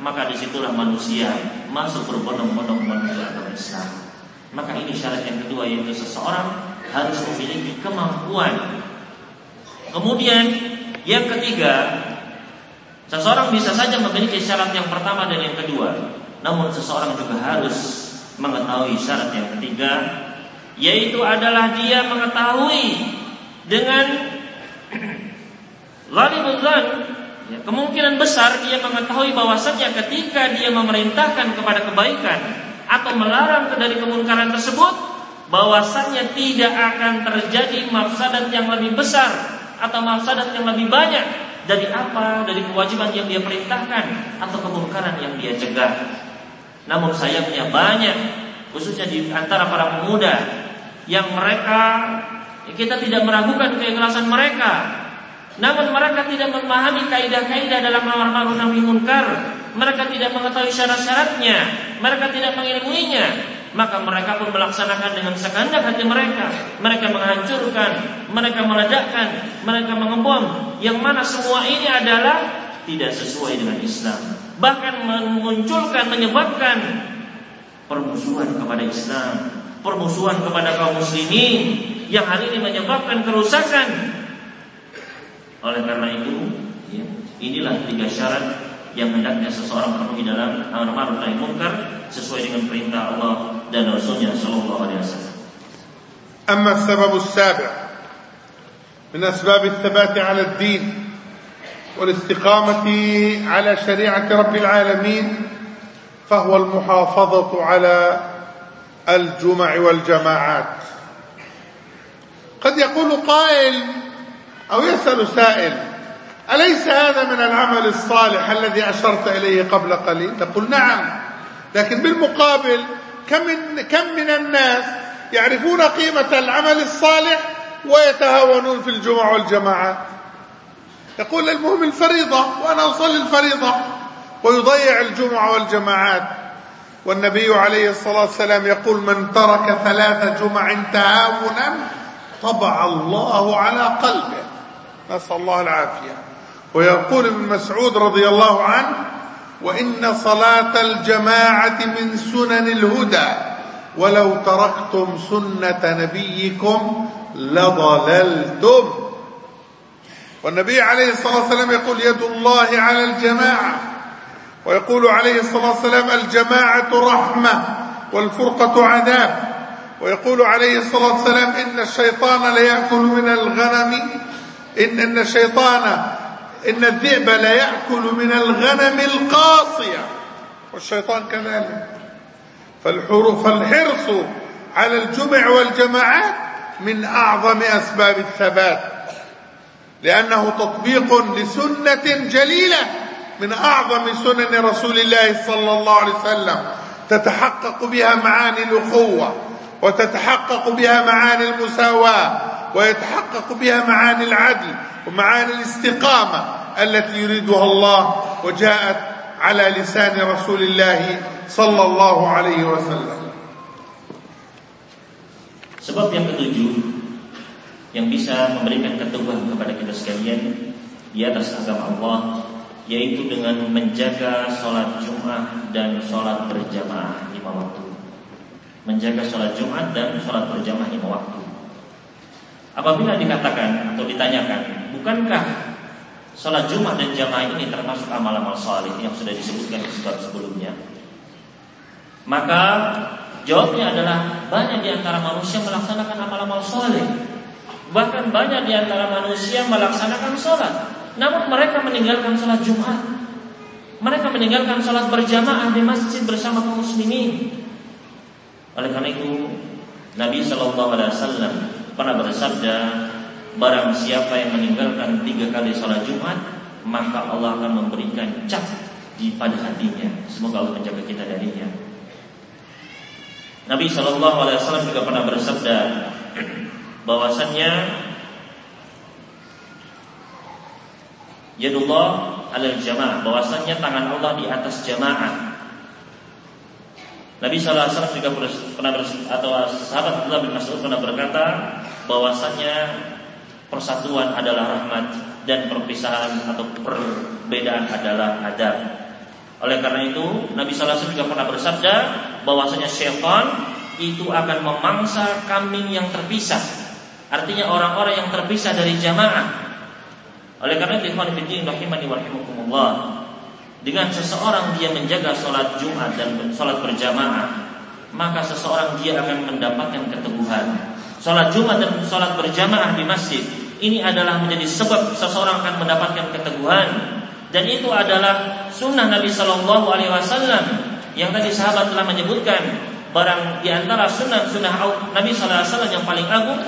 Maka di situlah manusia masuk berbondong-bondong menuju agama Islam. Maka ini syarat yang kedua yaitu seseorang harus memiliki kemampuan. Kemudian yang ketiga Seseorang bisa saja memiliki syarat yang pertama dan yang kedua, namun seseorang juga harus mengetahui syarat yang ketiga, yaitu adalah dia mengetahui dengan ghalibul ya, kemungkinan besar dia mengetahui bahwasanya ketika dia memerintahkan kepada kebaikan atau melarang dari kemungkaran tersebut, bahwasanya tidak akan terjadi mafsadat yang lebih besar atau mafsadat yang lebih banyak dari apa? Dari kewajiban yang dia perintahkan atau kemungkaran yang dia cegah. Namun sayangnya banyak khususnya di antara para pemuda yang mereka kita tidak meragukan keikhlasan mereka. Namun mereka tidak memahami kaidah-kaidah dalam amar ma'ruf nahi munkar. Mereka tidak mengetahui syarat-syaratnya, mereka tidak mengilmuinya. maka mereka pun melaksanakan dengan sekehendak hati mereka. Mereka menghancurkan, mereka meledakkan, mereka mengebom yang mana semua ini adalah tidak sesuai dengan Islam. Bahkan memunculkan, menyebabkan permusuhan kepada Islam, permusuhan kepada kaum muslimin yang hari ini menyebabkan kerusakan. Oleh karena itu, ya, inilah tiga syarat yang hendaknya seseorang penuhi dalam amar ma'ruf nahi munkar sesuai dengan perintah Allah dan Rasulnya Shallallahu alaihi wasallam. Amma sababu sabi' من أسباب الثبات على الدين والاستقامة على شريعة رب العالمين فهو المحافظة على الجمع والجماعات. قد يقول قائل أو يسأل سائل أليس هذا من العمل الصالح الذي أشرت إليه قبل قليل؟ تقول نعم لكن بالمقابل كم من, كم من الناس يعرفون قيمة العمل الصالح ويتهاونون في الجمع والجماعات يقول المهم الفريضة وأنا أصلي الفريضة. ويضيع الجمع والجماعات. والنبي عليه الصلاة والسلام يقول من ترك ثلاث جمع تهاونا طبع الله على قلبه. نسأل الله العافية. ويقول ابن مسعود رضي الله عنه وإن صلاة الجماعة من سنن الهدى. ولو تركتم سنة نبيكم لضللتم. والنبي عليه الصلاة والسلام يقول يد الله على الجماعة. ويقول عليه الصلاة والسلام الجماعة رحمة والفرقة عذاب. ويقول عليه الصلاة والسلام إن الشيطان ليأكل من الغنم. إن إن الشيطان إن الذئب لا يأكل من الغنم القاصية. والشيطان كذلك. فالحرص على الجمع والجماعات من أعظم أسباب الثبات لأنه تطبيق لسنة جليلة من أعظم سنن رسول الله صلى الله عليه وسلم تتحقق بها معاني الأخوة وتتحقق بها معاني المساواة ويتحقق بها معاني العدل ومعاني الاستقامة التي يريدها الله وجاءت على لسان رسول الله صلى الله عليه وسلم. Sebab yang ketujuh yang bisa memberikan keteguhan kepada kita sekalian di atas agama Allah yaitu dengan menjaga sholat Jumat dan sholat berjamaah lima waktu. Menjaga sholat Jumat dan sholat berjamaah lima waktu. Apabila dikatakan atau ditanyakan, bukankah sholat Jumat dan jamaah ini termasuk amal-amal saleh yang sudah disebutkan di sebelumnya? Maka Jawabnya adalah banyak di antara manusia melaksanakan amal-amal soleh. Bahkan banyak di antara manusia melaksanakan sholat. Namun mereka meninggalkan sholat Jumat. Mereka meninggalkan sholat berjamaah di masjid bersama kaum muslimin. Oleh karena itu, Nabi Shallallahu Alaihi Wasallam pernah bersabda, barang siapa yang meninggalkan tiga kali sholat Jumat, maka Allah akan memberikan cap di pada hatinya. Semoga Allah menjaga kita darinya. Nabi Shallallahu Alaihi Wasallam juga pernah bersabda bahwasannya Yadullah alal jamaah bahwasannya tangan Allah di atas jamaah. Nabi Shallallahu Alaihi Wasallam juga pernah atau sahabat Abdullah bin Mas'ud pernah berkata bahwasannya persatuan adalah rahmat dan perpisahan atau perbedaan adalah adab. Oleh karena itu, Nabi Sallallahu Alaihi juga pernah bersabda bahwasanya syaitan itu akan memangsa kambing yang terpisah. Artinya orang-orang yang terpisah dari jamaah. Oleh karena itu, ikhwan fillah rahimani wa Dengan seseorang dia menjaga sholat Jumat dan sholat berjamaah, maka seseorang dia akan mendapatkan keteguhan. Sholat Jumat dan sholat berjamaah di masjid ini adalah menjadi sebab seseorang akan mendapatkan keteguhan dan itu adalah sunnah Nabi Shallallahu Alaihi Wasallam yang tadi sahabat telah menyebutkan barang di antara sunnah-sunnah Nabi Shallallahu Alaihi Wasallam yang paling agung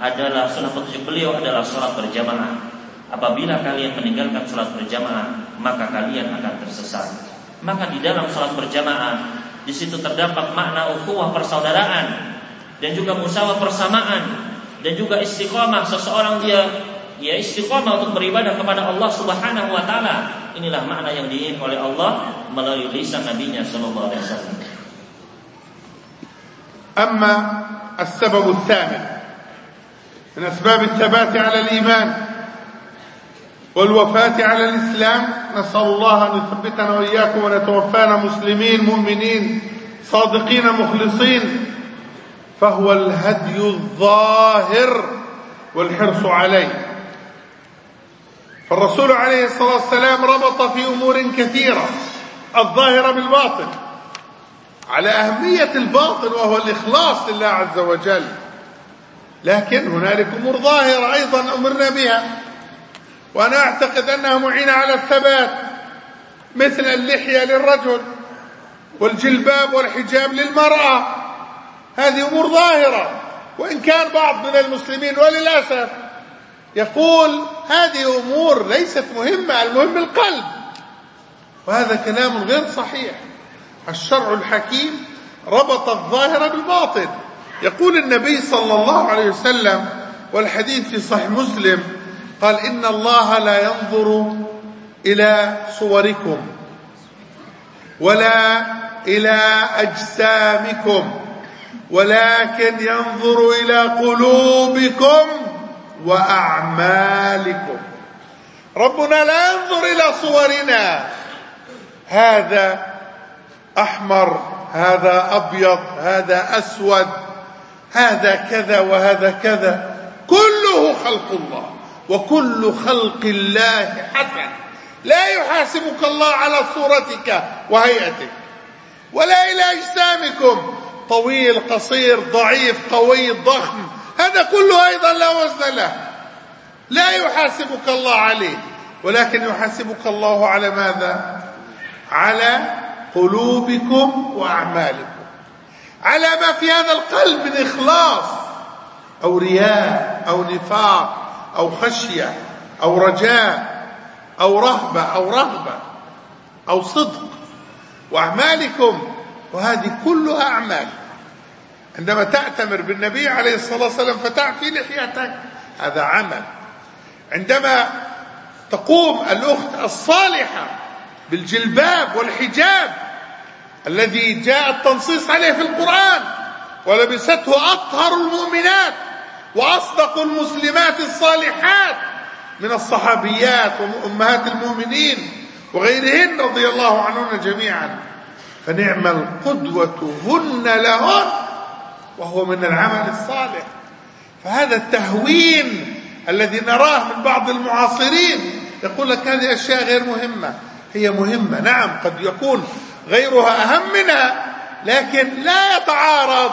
adalah sunnah petunjuk beliau adalah sholat berjamaah. Apabila kalian meninggalkan sholat berjamaah, maka kalian akan tersesat. Maka di dalam sholat berjamaah, di situ terdapat makna ukhuwah persaudaraan dan juga musyawarah persamaan dan juga istiqomah seseorang dia ya istiqomah untuk beribadah kepada Allah Subhanahu wa taala. Inilah makna yang diinginkan oleh Allah melalui lisan nabinya sallallahu alaihi wasallam. أما السبب الثامن من أسباب الثبات على الإيمان والوفاة على الإسلام نسأل الله أن يثبتنا وإياكم ونتوفانا مسلمين مؤمنين صادقين مخلصين فهو الهدي الظاهر والحرص عليه فالرسول عليه الصلاة والسلام ربط في أمور كثيرة الظاهرة بالباطن على أهمية الباطن وهو الإخلاص لله عز وجل. لكن هنالك أمور ظاهرة أيضا أمرنا بها. وأنا أعتقد أنها معينة على الثبات مثل اللحية للرجل والجلباب والحجاب للمرأة. هذه أمور ظاهرة وإن كان بعض من المسلمين وللأسف يقول هذه أمور ليست مهمة المهم القلب. وهذا كلام غير صحيح. الشرع الحكيم ربط الظاهر بالباطن. يقول النبي صلى الله عليه وسلم والحديث في صحيح مسلم قال إن الله لا ينظر إلى صوركم ولا إلى أجسامكم ولكن ينظر إلى قلوبكم وأعمالكم. ربنا لا ينظر إلى صورنا. هذا أحمر هذا أبيض هذا أسود هذا كذا وهذا كذا. كله خلق الله وكل خلق الله حسن. لا يحاسبك الله على صورتك وهيئتك ولا إلى أجسامكم. طويل قصير ضعيف قوي ضخم. هذا كله أيضا لا وزن له. لا يحاسبك الله عليه. ولكن يحاسبك الله على ماذا؟ على قلوبكم وأعمالكم. على ما في هذا القلب من إخلاص. أو رياء أو نفاق أو خشية أو رجاء أو رهبة أو رغبة أو صدق. وأعمالكم. وهذه كلها أعمال. عندما تأتمر بالنبي عليه الصلاة والسلام فتعفي لحيتك. هذا عمل. عندما تقوم الأخت الصالحة بالجلباب والحجاب الذي جاء التنصيص عليه في القرآن ولبسته أطهر المؤمنات وأصدق المسلمات الصالحات من الصحابيات وأمهات المؤمنين وغيرهن رضي الله عنهن جميعا. فنعم القدوة هن لهن وهو من العمل الصالح. فهذا التهوين الذي نراه من بعض المعاصرين يقول لك هذه أشياء غير مهمة. هي مهمة نعم قد يكون غيرها أهم منها لكن لا يتعارض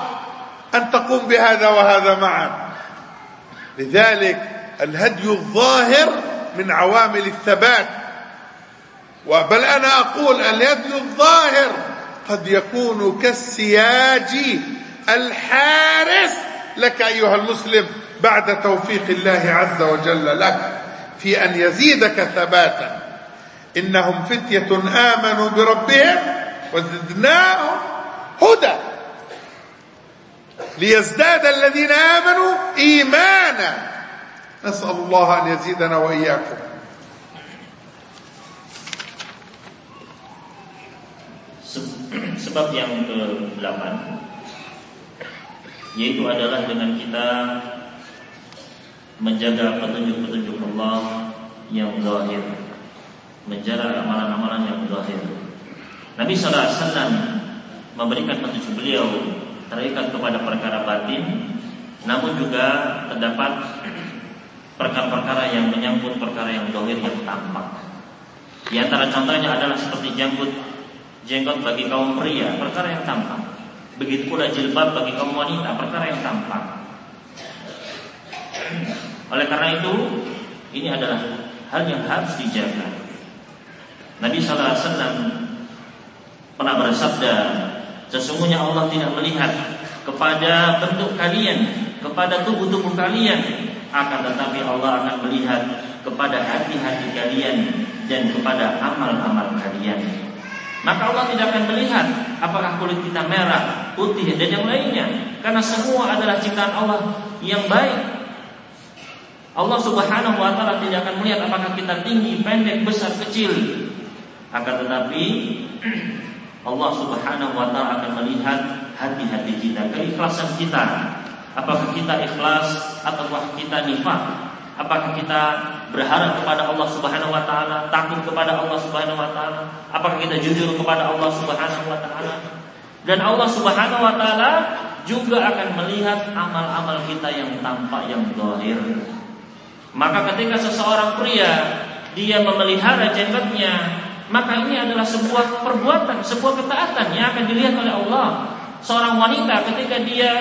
أن تقوم بهذا وهذا معا. لذلك الهدي الظاهر من عوامل الثبات. بل أنا أقول الهدي الظاهر قد يكون كالسياج الحارس لك أيها المسلم بعد توفيق الله عز وجل لك في أن يزيدك ثباتا. إنهم فتية آمنوا بربهم وزدناهم هدى. ليزداد الذين آمنوا إيمانا. نسأل الله أن يزيدنا وإياكم. Yang ke-8 Yaitu adalah dengan kita Menjaga petunjuk-petunjuk Allah Yang zahir Menjaga amalan-amalan yang zahir Nabi SAW Memberikan petunjuk beliau Terikat kepada perkara batin Namun juga terdapat Perkara-perkara yang menyangkut Perkara yang zahir yang tampak Di antara contohnya adalah seperti jangkut jenggot bagi kaum pria, perkara yang tampak. Begitu pula jilbab bagi kaum wanita, perkara yang tampak. Oleh karena itu, ini adalah hal yang harus dijaga. Nabi Sallallahu Alaihi Wasallam pernah bersabda, sesungguhnya Allah tidak melihat kepada bentuk kalian, kepada tubuh-tubuh kalian, akan tetapi Allah akan melihat kepada hati-hati kalian dan kepada amal-amal kalian. Maka Allah tidak akan melihat apakah kulit kita merah, putih dan yang lainnya karena semua adalah ciptaan Allah yang baik. Allah Subhanahu wa taala tidak akan melihat apakah kita tinggi, pendek, besar, kecil. Akan tetapi [clears throat] Allah Subhanahu wa taala akan melihat hati-hati kita, keikhlasan kita. Apakah kita ikhlas ataukah kita nifak? Apakah kita berharap kepada Allah Subhanahu wa taala, takut kepada Allah Subhanahu wa taala? Apakah kita jujur kepada Allah Subhanahu wa taala? Dan Allah Subhanahu wa taala juga akan melihat amal-amal kita yang tampak yang zahir. Maka ketika seseorang pria dia memelihara jenggotnya, maka ini adalah sebuah perbuatan, sebuah ketaatan yang akan dilihat oleh Allah. Seorang wanita ketika dia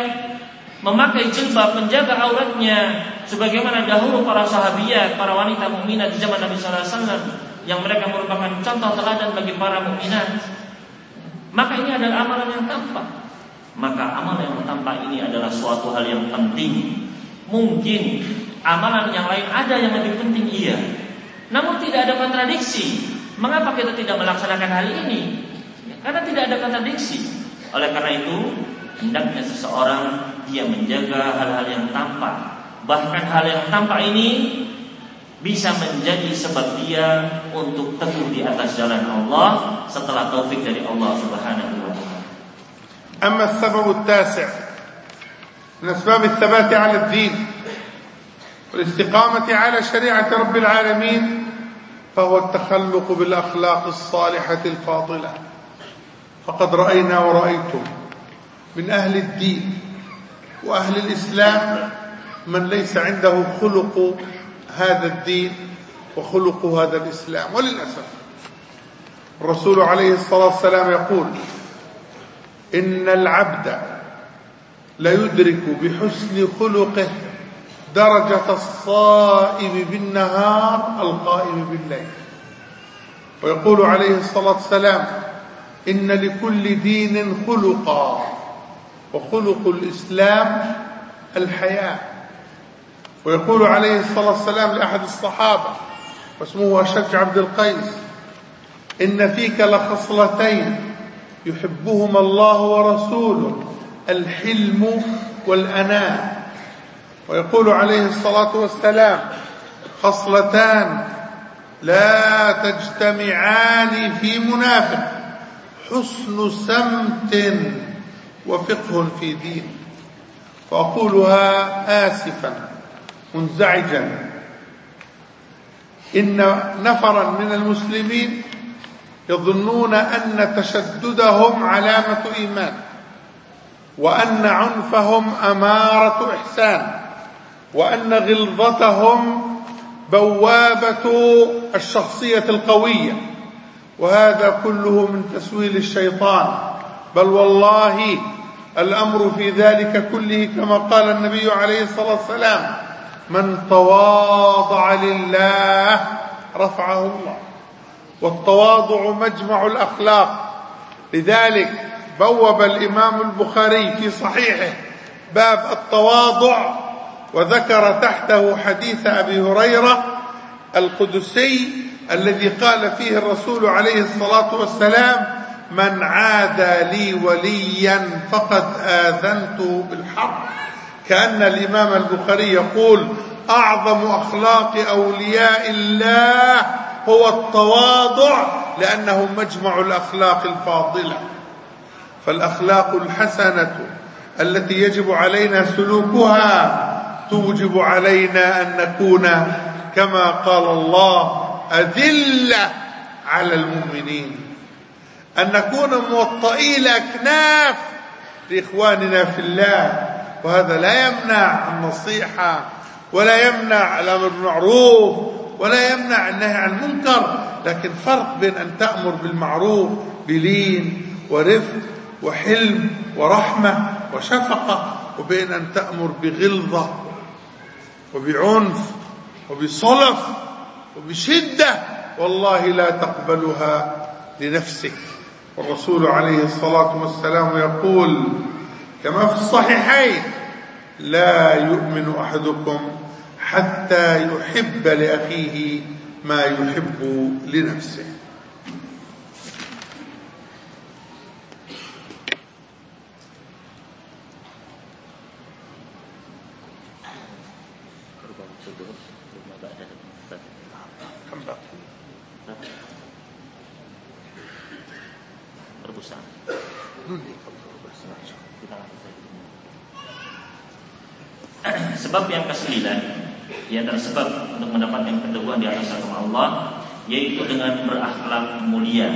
memakai jilbab menjaga auratnya sebagaimana dahulu para sahabiat, para wanita mukminat di zaman Nabi sallallahu alaihi wasallam yang mereka merupakan contoh teladan bagi para mukminat. Maka ini adalah amalan yang tampak. Maka amalan yang tampak ini adalah suatu hal yang penting. Mungkin amalan yang lain ada yang lebih penting iya. Namun tidak ada kontradiksi. Mengapa kita tidak melaksanakan hal ini? Karena tidak ada kontradiksi. Oleh karena itu, hendaknya seseorang dia menjaga hal-hal yang tampak. Bahkan hal yang tampak ini bisa menjadi sebab dia untuk teguh di atas jalan Allah setelah taufik dari Allah Subhanahu wa taala. أما السبب التاسع من أسباب الثبات على الدين والاستقامة على شريعة رب العالمين فهو التخلق بالأخلاق الصالحة الفاضلة فقد رأينا ورأيتم من أهل الدين وأهل الإسلام من ليس عنده خلق هذا الدين وخلق هذا الإسلام. وللأسف الرسول عليه الصلاة والسلام يقول إن العبد ليدرك بحسن خلقه درجة الصائم بالنهار القائم بالليل. ويقول عليه الصلاة والسلام إن لكل دين خلقا وخلق الإسلام الحياة. ويقول عليه الصلاة والسلام لأحد الصحابة واسمه أشج عبد القيس إن فيك لخصلتين يحبهما الله ورسوله الحلم والأناة ويقول عليه الصلاة والسلام خصلتان لا تجتمعان في منافق حسن سمت وفقه في دين. فأقولها آسفا. منزعجا. إن نفرا من المسلمين يظنون أن تشددهم علامة إيمان وأن عنفهم أمارة إحسان وأن غلظتهم بوابة الشخصية القوية. وهذا كله من تسويل الشيطان. بل والله الأمر في ذلك كله كما قال النبي عليه الصلاة والسلام من تواضع لله رفعه الله. والتواضع مجمع الأخلاق. لذلك بوب الإمام البخاري في صحيحه باب التواضع وذكر تحته حديث أبي هريرة القدسي الذي قال فيه الرسول عليه الصلاة والسلام من عادى لي وليا فقد آذنته بالحرب. كأن الإمام البخاري يقول أعظم أخلاق أولياء الله هو التواضع لأنه مجمع الأخلاق الفاضلة. فالأخلاق الحسنة التي يجب علينا سلوكها توجب علينا أن نكون كما قال الله أذلة على المؤمنين. أن نكون موطئي الأكناف لإخواننا في الله. وهذا لا يمنع النصيحة ولا يمنع الأمر بالمعروف ولا يمنع النهي عن المنكر لكن فرق بين أن تأمر بالمعروف بلين ورفق وحلم ورحمة وشفقة وبين أن تأمر بغلظة وبعنف وبصلف وبشدة والله لا تقبلها لنفسك. والرسول عليه الصلاة والسلام يقول كما في الصحيحين لا يؤمن أحدكم حتى يحب لأخيه ما يحب لنفسه. Sebab yang kesembilan Yang tersebab untuk mendapatkan keteguhan di atas agama Allah Yaitu dengan berakhlak mulia.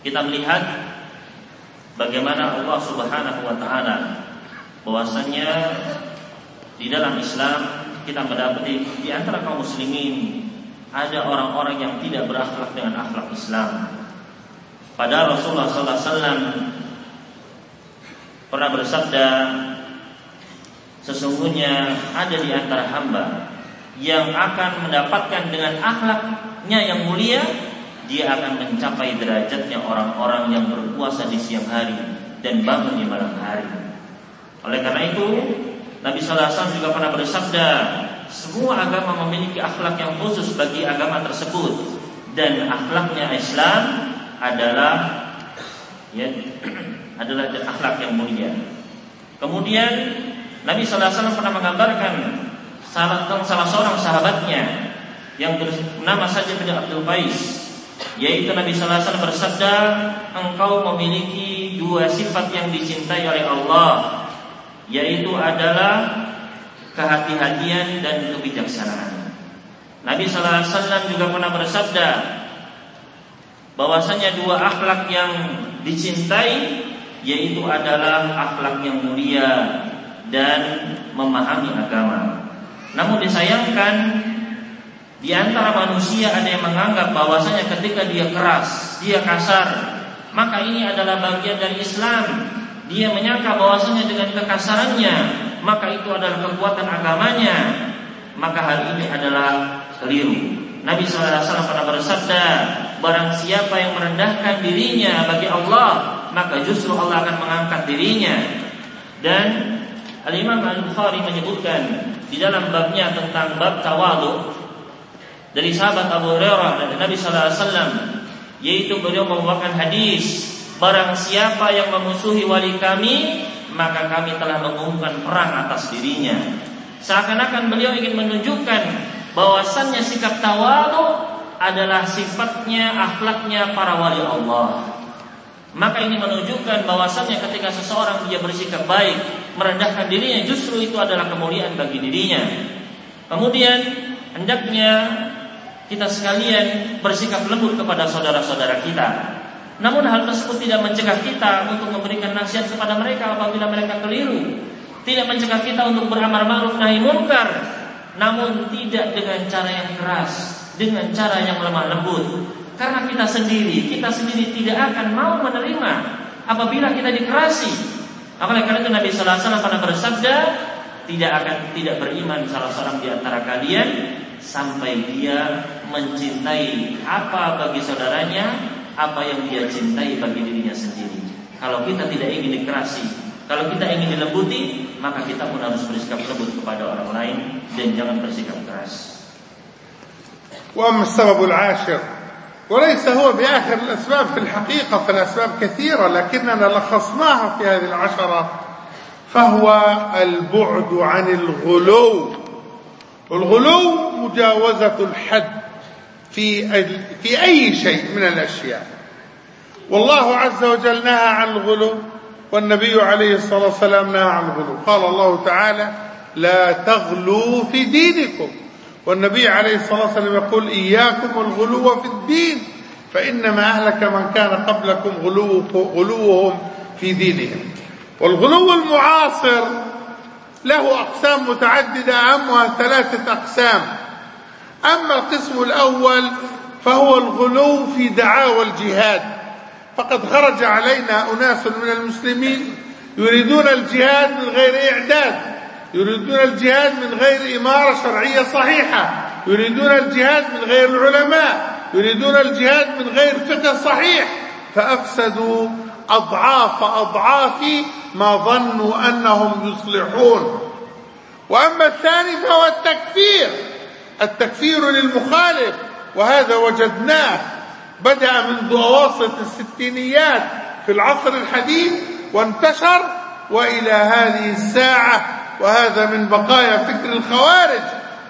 Kita melihat Bagaimana Allah subhanahu wa ta'ala bahwasanya Di dalam Islam Kita mendapati di antara kaum muslimin Ada orang-orang yang tidak berakhlak dengan akhlak Islam. Padahal Rasulullah SAW Pernah bersabda Sesungguhnya ada di antara hamba yang akan mendapatkan dengan akhlaknya yang mulia, dia akan mencapai derajatnya orang-orang yang berpuasa di siang hari dan bangun di malam hari. Oleh karena itu, Nabi Sallallahu Alaihi juga pernah bersabda, semua agama memiliki akhlak yang khusus bagi agama tersebut dan akhlaknya Islam adalah ya [clears throat] adalah akhlak yang mulia. Kemudian Nabi SAW pernah menggambarkan salah, salah seorang sahabatnya yang bernama saja bin Abdul Qais yaitu Nabi SAW bersabda engkau memiliki dua sifat yang dicintai oleh Allah yaitu adalah kehati-hatian dan kebijaksanaan. Nabi SAW juga pernah bersabda bahwasanya dua akhlak yang dicintai yaitu adalah akhlak yang mulia dan memahami agama. Namun disayangkan di antara manusia ada yang menganggap bahwasanya ketika dia keras, dia kasar, maka ini adalah bagian dari Islam. Dia menyangka bahwasanya dengan kekasarannya, maka itu adalah kekuatan agamanya. Maka hal ini adalah keliru. Nabi SAW pernah bersabda, barang siapa yang merendahkan dirinya bagi Allah, maka justru Allah akan mengangkat dirinya. Dan Al-Imam Al-Bukhari menyebutkan di dalam babnya tentang bab tawadu dari sahabat Abu Hurairah dan Nabi sallallahu alaihi wasallam yaitu beliau membawakan hadis barang siapa yang memusuhi wali kami maka kami telah mengumumkan perang atas dirinya. Seakan-akan beliau ingin menunjukkan bahwasannya sikap tawadu adalah sifatnya akhlaknya para wali Allah maka ini menunjukkan bahwasannya ketika seseorang dia bersikap baik, merendahkan dirinya, justru itu adalah kemuliaan bagi dirinya. Kemudian hendaknya kita sekalian bersikap lembut kepada saudara-saudara kita. Namun hal tersebut tidak mencegah kita untuk memberikan nasihat kepada mereka apabila mereka keliru. Tidak mencegah kita untuk beramal ma'ruf nahi munkar. Namun tidak dengan cara yang keras, dengan cara yang lemah lembut. Karena kita sendiri, kita sendiri tidak akan mau menerima apabila kita dikerasi. Oleh karena itu Nabi Sallallahu Alaihi Wasallam pernah bersabda, tidak akan tidak beriman salah seorang di antara kalian sampai dia mencintai apa bagi saudaranya, apa yang dia cintai bagi dirinya sendiri. Kalau kita tidak ingin dikerasi, kalau kita ingin dilembuti, maka kita pun harus bersikap lembut kepada orang lain dan jangan bersikap keras. وأما السبب العاشر وليس هو بآخر الأسباب في الحقيقة فالأسباب كثيرة لكننا لخصناها في هذه العشرة فهو البعد عن الغلو. الغلو مجاوزة الحد في في أي شيء من الأشياء. والله عز وجل نهى عن الغلو والنبي عليه الصلاة والسلام نهى عن الغلو. قال الله تعالى لا تغلوا في دينكم. والنبي عليه الصلاة والسلام يقول إياكم والغلو في الدين فإنما أهلك من كان قبلكم غلو غلوهم في دينهم. والغلو المعاصر له أقسام متعددة أهمها ثلاثة أقسام. أما القسم الأول فهو الغلو في دعاوى الجهاد. فقد خرج علينا أناس من المسلمين يريدون الجهاد من غير إعداد. يريدون الجهاد من غير إمارة شرعية صحيحة يريدون الجهاد من غير العلماء يريدون الجهاد من غير فقه صحيح. فأفسدوا أضعاف أضعاف ما ظنوا أنهم يصلحون. وأما الثاني فهو التكفير. التكفير للمخالف وهذا وجدناه. بدأ منذ أواسط الستينيات في العصر الحديث وانتشر وإلى هذه الساعة وهذا من بقايا فكر الخوارج.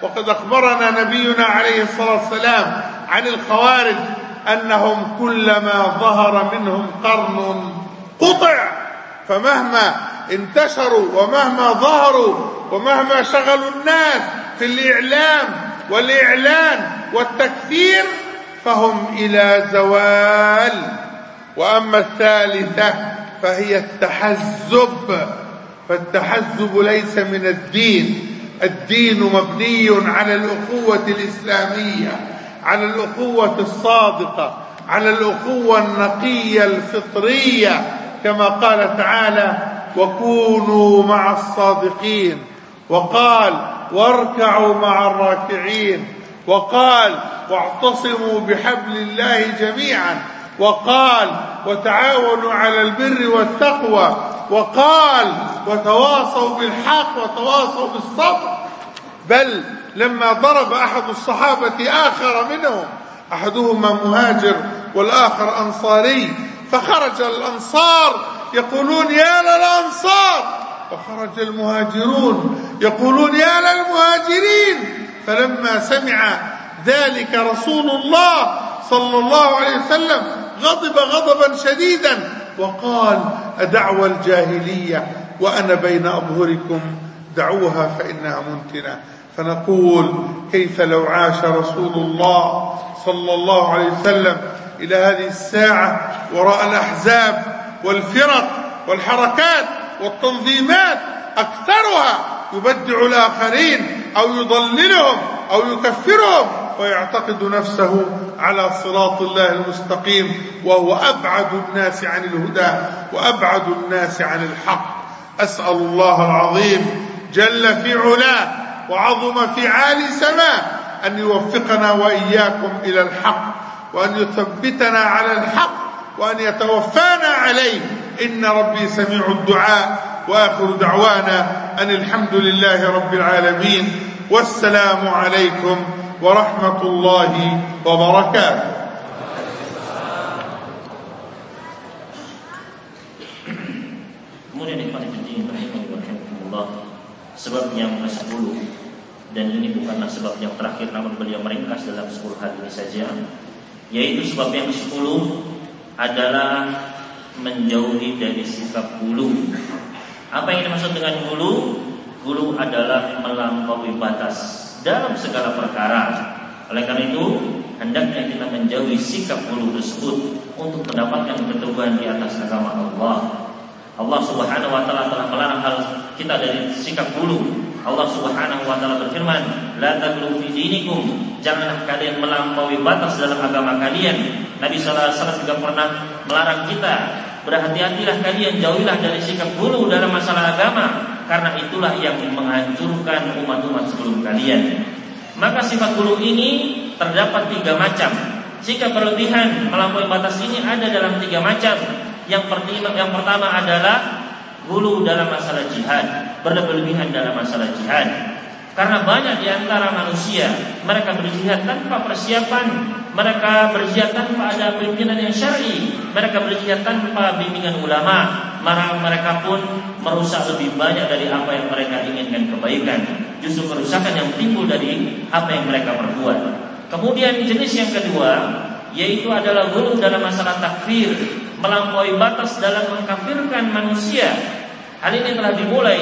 وقد أخبرنا نبينا عليه الصلاة والسلام عن الخوارج أنهم كلما ظهر منهم قرن قطع فمهما انتشروا ومهما ظهروا ومهما شغلوا الناس في الإعلام والإعلان والتكثير فهم إلى زوال. وأما الثالثة فهي التحزب. فالتحزب ليس من الدين. الدين مبني على الأخوة الإسلامية على الأخوة الصادقة على الأخوة النقية الفطرية كما قال تعالى وكونوا مع الصادقين وقال واركعوا مع الراكعين وقال واعتصموا بحبل الله جميعا وقال وتعاونوا على البر والتقوى. وقال وتواصوا بالحق وتواصوا بالصبر. بل لما ضرب أحد الصحابة آخر منهم أحدهما مهاجر والآخر أنصاري فخرج الأنصار يقولون يا للأنصار! وخرج المهاجرون يقولون يا للمهاجرين! فلما سمع ذلك رسول الله صلى الله عليه وسلم غضب غضبا شديدا. وقال أدعوى الجاهلية وأنا بين أظهركم دعوها فإنها منتنة فنقول كيف لو عاش رسول الله صلى الله عليه وسلم إلى هذه الساعة وراء الأحزاب والفرق والحركات والتنظيمات أكثرها يبدع الآخرين أو يضللهم أو يكفرهم؟ ويعتقد نفسه على صراط الله المستقيم وهو أبعد الناس عن الهدى وأبعد الناس عن الحق. أسأل الله العظيم جل في علاه وعظم في عالي سماه أن يوفقنا وإياكم إلى الحق وأن يثبتنا على الحق وأن يتوفانا عليه. إن ربي سميع الدعاء. وآخر دعوانا أن الحمد لله رب العالمين. والسلام عليكم ورحمة الله وبركاته Kemudian ikhwan fillah rahimahullah sebab yang ke-10 dan ini bukanlah sebab yang terakhir namun beliau meringkas dalam 10 hal ini saja yaitu sebab yang ke-10 adalah menjauhi dari sikap bulu. Apa yang dimaksud dengan bulu? Bulu adalah melampaui batas dalam segala perkara. Oleh karena itu, hendaknya kita menjauhi sikap bulu tersebut untuk mendapatkan keteguhan di atas agama Allah. Allah Subhanahu wa taala telah melarang hal kita dari sikap bulu. Allah Subhanahu wa taala berfirman, "La fi dinikum." Janganlah kalian melampaui batas dalam agama kalian. Nabi sallallahu alaihi wasallam juga pernah melarang kita, berhati-hatilah kalian jauhilah dari sikap bulu dalam masalah agama karena itulah yang menghancurkan umat-umat sebelum kalian. Maka sifat bulu ini terdapat tiga macam. Sikap berlebihan melampaui batas ini ada dalam tiga macam. Yang pertama, yang pertama adalah bulu dalam masalah jihad, berlebihan dalam masalah jihad. Karena banyak di antara manusia mereka berjihad tanpa persiapan, mereka berjihad tanpa ada pimpinan yang syar'i, mereka berjihad tanpa bimbingan ulama, mereka pun merusak lebih banyak dari apa yang mereka inginkan kebaikan. Justru kerusakan yang timbul dari apa yang mereka perbuat. Kemudian jenis yang kedua yaitu adalah guru dalam masalah takfir, melampaui batas dalam mengkafirkan manusia. Hal ini telah dimulai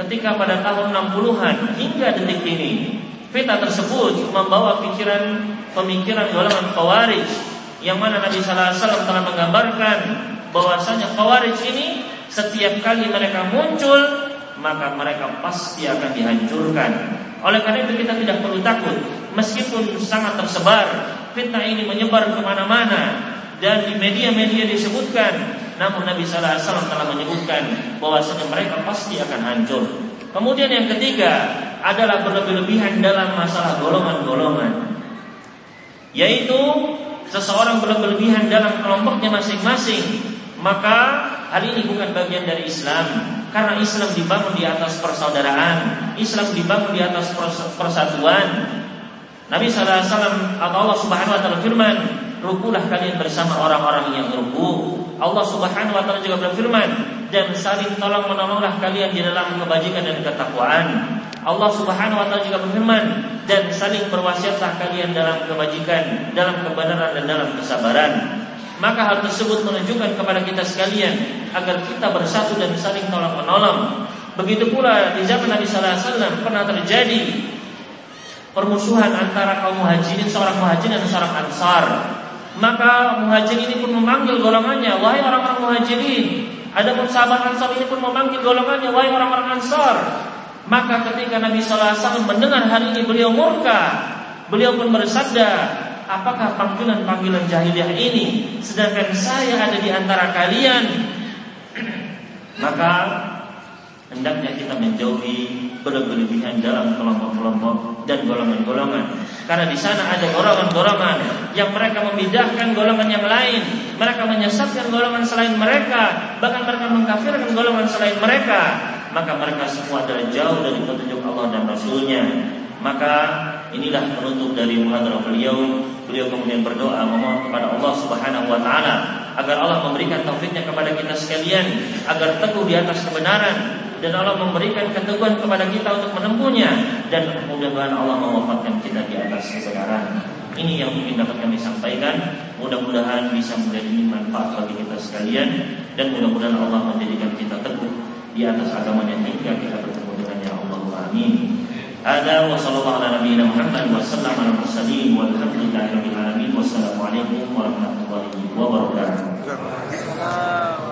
ketika pada tahun 60-an hingga detik ini fitnah tersebut membawa pikiran pemikiran golongan Khawarij yang mana Nabi sallallahu alaihi wasallam telah menggambarkan bahwasanya Khawarij ini setiap kali mereka muncul maka mereka pasti akan dihancurkan. Oleh karena itu kita tidak perlu takut meskipun sangat tersebar fitnah ini menyebar ke mana-mana dan di media-media disebutkan namun Nabi Sallallahu Alaihi Wasallam telah menyebutkan bahwasanya mereka pasti akan hancur. Kemudian yang ketiga adalah berlebih-lebihan dalam masalah golongan-golongan, yaitu seseorang berlebihan dalam kelompoknya masing-masing, maka hal ini bukan bagian dari Islam. Karena Islam dibangun di atas persaudaraan, Islam dibangun di atas persatuan. Nabi Wasallam atau Allah Subhanahu Wa Taala firman, rukulah kalian bersama orang-orang yang ruku. Allah Subhanahu wa taala juga berfirman, dan saling tolong menolonglah kalian di dalam kebajikan dan ketakwaan. Allah Subhanahu wa taala juga berfirman, dan saling berwasiatlah kalian dalam kebajikan, dalam kebenaran dan dalam kesabaran. Maka hal tersebut menunjukkan kepada kita sekalian agar kita bersatu dan saling tolong menolong. Begitu pula di zaman Nabi Sallallahu Alaihi Wasallam pernah terjadi permusuhan antara kaum muhajirin seorang muhajirin dan seorang ansar. Maka muhajirin ini pun memanggil golongannya, wahai orang-orang muhajirin. Adapun sahabat ansar ini pun memanggil golongannya, wahai orang-orang ansar. Maka ketika Nabi Sallallahu Alaihi Wasallam mendengar hal ini beliau murka, beliau pun bersabda, apakah panggilan-panggilan jahiliyah ini sedangkan saya ada di antara kalian? [clears throat] Maka hendaknya kita menjauhi berlebihan dalam kelompok-kelompok dan golongan-golongan. Karena di sana ada golongan-golongan yang mereka memindahkan golongan yang lain. Mereka menyesatkan golongan selain mereka. Bahkan mereka mengkafirkan golongan selain mereka. Maka mereka semua adalah jauh dari petunjuk Allah dan Rasulnya maka inilah penutup dari muhadarah beliau. Beliau kemudian berdoa memohon kepada Allah Subhanahu wa taala agar Allah memberikan taufiknya kepada kita sekalian agar teguh di atas kebenaran dan Allah memberikan keteguhan kepada kita untuk menempuhnya dan mudah-mudahan Allah mewafatkan kita di atas kebenaran. Ini yang mungkin dapat kami sampaikan. Mudah-mudahan bisa menjadi manfaat bagi kita sekalian dan mudah-mudahan Allah menjadikan kita teguh di atas agamanya hingga kita bertemu dengannya Allah. Amin. Ada warahmatullahi wabarakatuh.